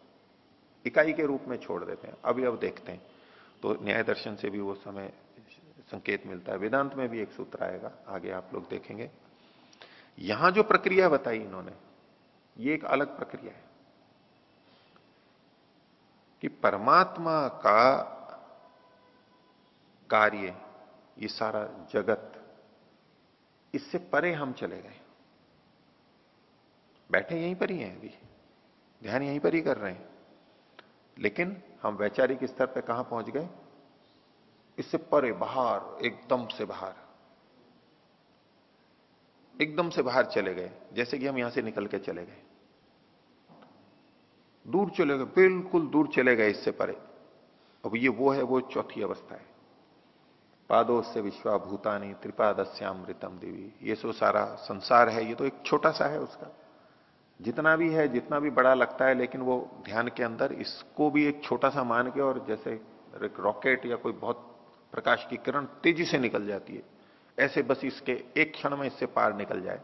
A: इकाई के रूप में छोड़ देते हैं। अवयव देखते हैं। तो न्याय दर्शन से भी वो समय संकेत मिलता है। वेदांत में भी एक सूत्र आएगा, आगे आप लोग देखेंगे। यहाँ जो प्रक्रिया बताई इन्होंने, ये एक अलग प्रक्रिया है कि परमात्मा का कार्य, ये सारा जगत, इससे परे हम चले गए। बैठे यहीं पर ही हैं अभी, ध्यान यहीं पर ही कर रहे हैं। लेकिन हम वैचारिक स्तर पर कहाँ पहुँच गए? इससे परे बाहर, एकदम से बाहर। एकदम से बाहर चले गए, जैसे कि हम यहाँ से निकल के चले गए। दूर चले गए, बिल्कुल दूर चले गए इससे परे। अब ये वो है, वो चौथी अवस्था है। पादो से विश्वाभूतानी त्रिपादस्यामृतम देवी। ये सो सारा संसार है, ये तो एक छोटा सा है उसका। जितना भी है, जितना भी बड़ा लगता है, लेकिन वो ध्यान के अंदर इसको भी एक छोटा सा मान के, और जैसे रॉकेट या कोई बहुत प्रकाश की किरण तेज़ी से निकल जाती है। ऐसे बस इसके एक क्षण में इससे पार निकल जाए।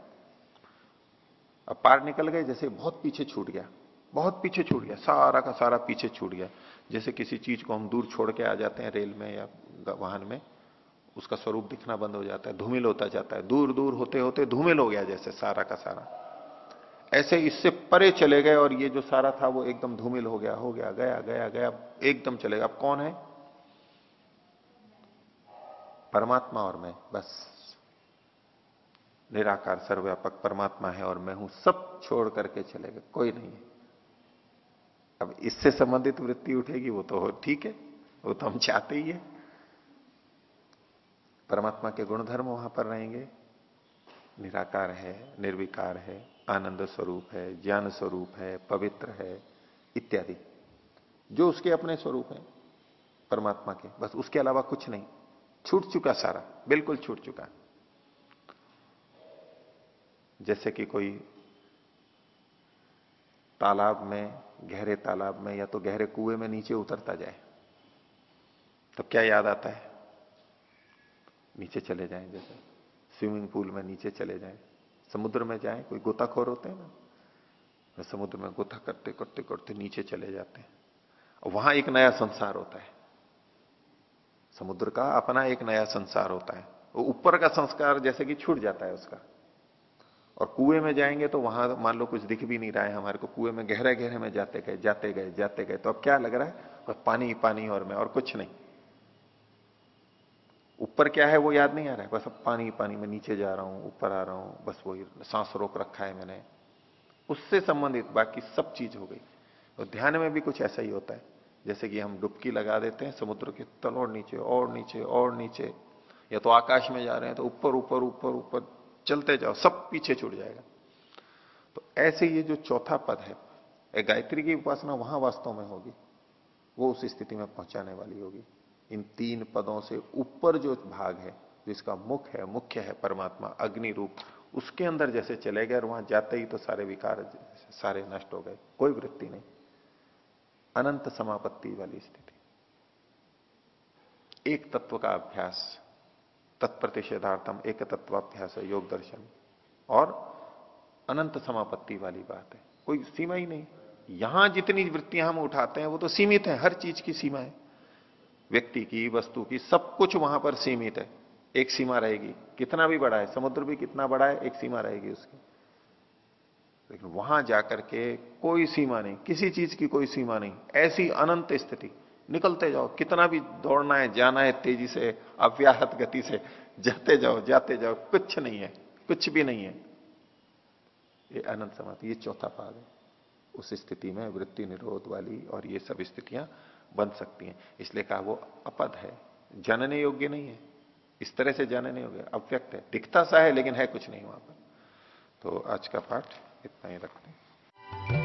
A: अब पार निकल गए, जैसे बहुत पीछे छूट गया, बहुत पीछे छूट गया, सारा का सारा पीछे छूट गया। जैसे किसी चीज़ को हम दूर छोड़ के आ जाते हैं रेल में या वाहन में, उसका स्वरूप दिखना बंद हो जाता है, धूमिल होता जाता है। दूर दूर होते होते धूमिल हो गया जैसे सारा का सारा। ऐसे इससे परे चले गए और ये जो सारा था वो एकदम धूमिल हो गया हो गया गया गया गया, एकदम चलेगा अब कौन है? परमात्मा और मैं, बस। निराकार, सर्वव्यापक परमात्मा है और मैं हूँ, सब छोड़ करके चले गए, कोई नहीं अब इससे संबंधित वृत्ति उठेगी, वो तो हो ठीक है, वो तो हम चाहते ही है। परमात्मा के गुणधर्म वहाँ पर रहेंगे। निराकार है, निर्विकार है, आनंद स्वरूप है, ज्ञान स्वरूप है, पवित्र है, इत्यादि। जो उसके अपने स्वरूप है, परमात्मा के, बस उसके अलावा कुछ नहीं। छूट चुका सारा, बिल्कुल छूट चुका। जैसे कि कोई तालाब में, गहरे तालाब में या तो गहरे कुएँ में नीचे उतरता जाए तो क्या याद आता है? नीचे चले जाएँ, जैसे स्विमिंग पूल में नीचे चले जाएँ, समुद्र में जाएँ, कोई गोताखोर होते हैं ना समुद्र में गोता करते करते करते नीचे चले जाते हैं। वहाँ एक नया संसार होता है। समुद्र का अपना एक नया संसार होता है। वो ऊपर का संस्कार जैसे कि छूट जाता है उसका। और कुएँ में जाएँगे तो वहाँ मान लो कुछ दिख भी नहीं रहा है हमारे को। कुएँ में गहरे गहरे में जाते गए जाते गए जाते गए। तो अब क्या लग रहा है? बस पानी पानी और में और कुछ नहीं। ऊपर क्या है वो याद नहीं आ रहा है? बस अब पानी पानी, में नीचे जा रहा हूँ, ऊपर आ रहा हूँ, बस वही सांस रोक रखा है मैंने। उससे संबंधित बाकी सब चीज़ हो गई। और ध्यान में भी कुछ ऐसा ही होता है। जैसे कि हम डुबकी लगा देते हैं समुद्र के तल और नीचे और नीचे और नीचे। या तो आकाश में जा रहे हैं तो ऊपर ऊपर ऊपर ऊपर, चलते जाओ, सब पीछे छूट जाएगा। तो ऐसे ये जो चौथा पद है गायत्री की उपासना वहाँ वास्तव में होगी, वो उस स्थिति में पहुँचाने वाली होगी। इन तीन पदों से ऊपर जो भाग है, जिसका मुख्य है मुख्य है परमात्मा, अग्नि रूप, उसके अंदर जैसे चले गए और वहाँ जाते ही तो सारे विकार, सारे नष्ट हो गए, कोई वृत्ति नहीं। अनंत समापत्ति वाली स्थिति। एक तत्व का अभ्यास, तत्प्रतिषेधार्थम, एक तत्वाभ्यास है योग दर्शन, और अनंत समापत्ति वाली बात है। कोई सीमा ही नहीं। यहाँ जितनी वृत्तियाँ हम उठाते हैं, वो तो सीमित है, हर चीज़ की सीमा है। व्यक्ति की, वस्तु की, सब कुछ वहाँ पर सीमित है। एक सीमा रहेगी। कितना भी बड़ा है, समुद्र भी कितना बड़ा है, एक सीमा रहेगी उसकी। लेकिन वहाँ जाकर के कोई सीमा नहीं, किसी चीज़ की कोई सीमा नहीं, ऐसी अनंत स्थिति। निकलते जाओ, कितना भी दौड़ना है, जाना है तेज़ी से, अव्याहत गति से, जाते जाओ जाते जाओ, कुछ नहीं है, कुछ भी नहीं है। ये अनंत समाधि ये चौथा पाद है। उस स्थिति में वृत्ति निरोध वाली और ये सब स्थितियाँ बन सकती हैं। इसलिए कहा, वो अपद है, जानने योग्य नहीं है। इस तरह से जानने योग्य, अव्यक्त है। दिखता सा है, लेकिन है कुछ नहीं वहाँ पर। तो आज का पाठ इतना ही रखते हैं।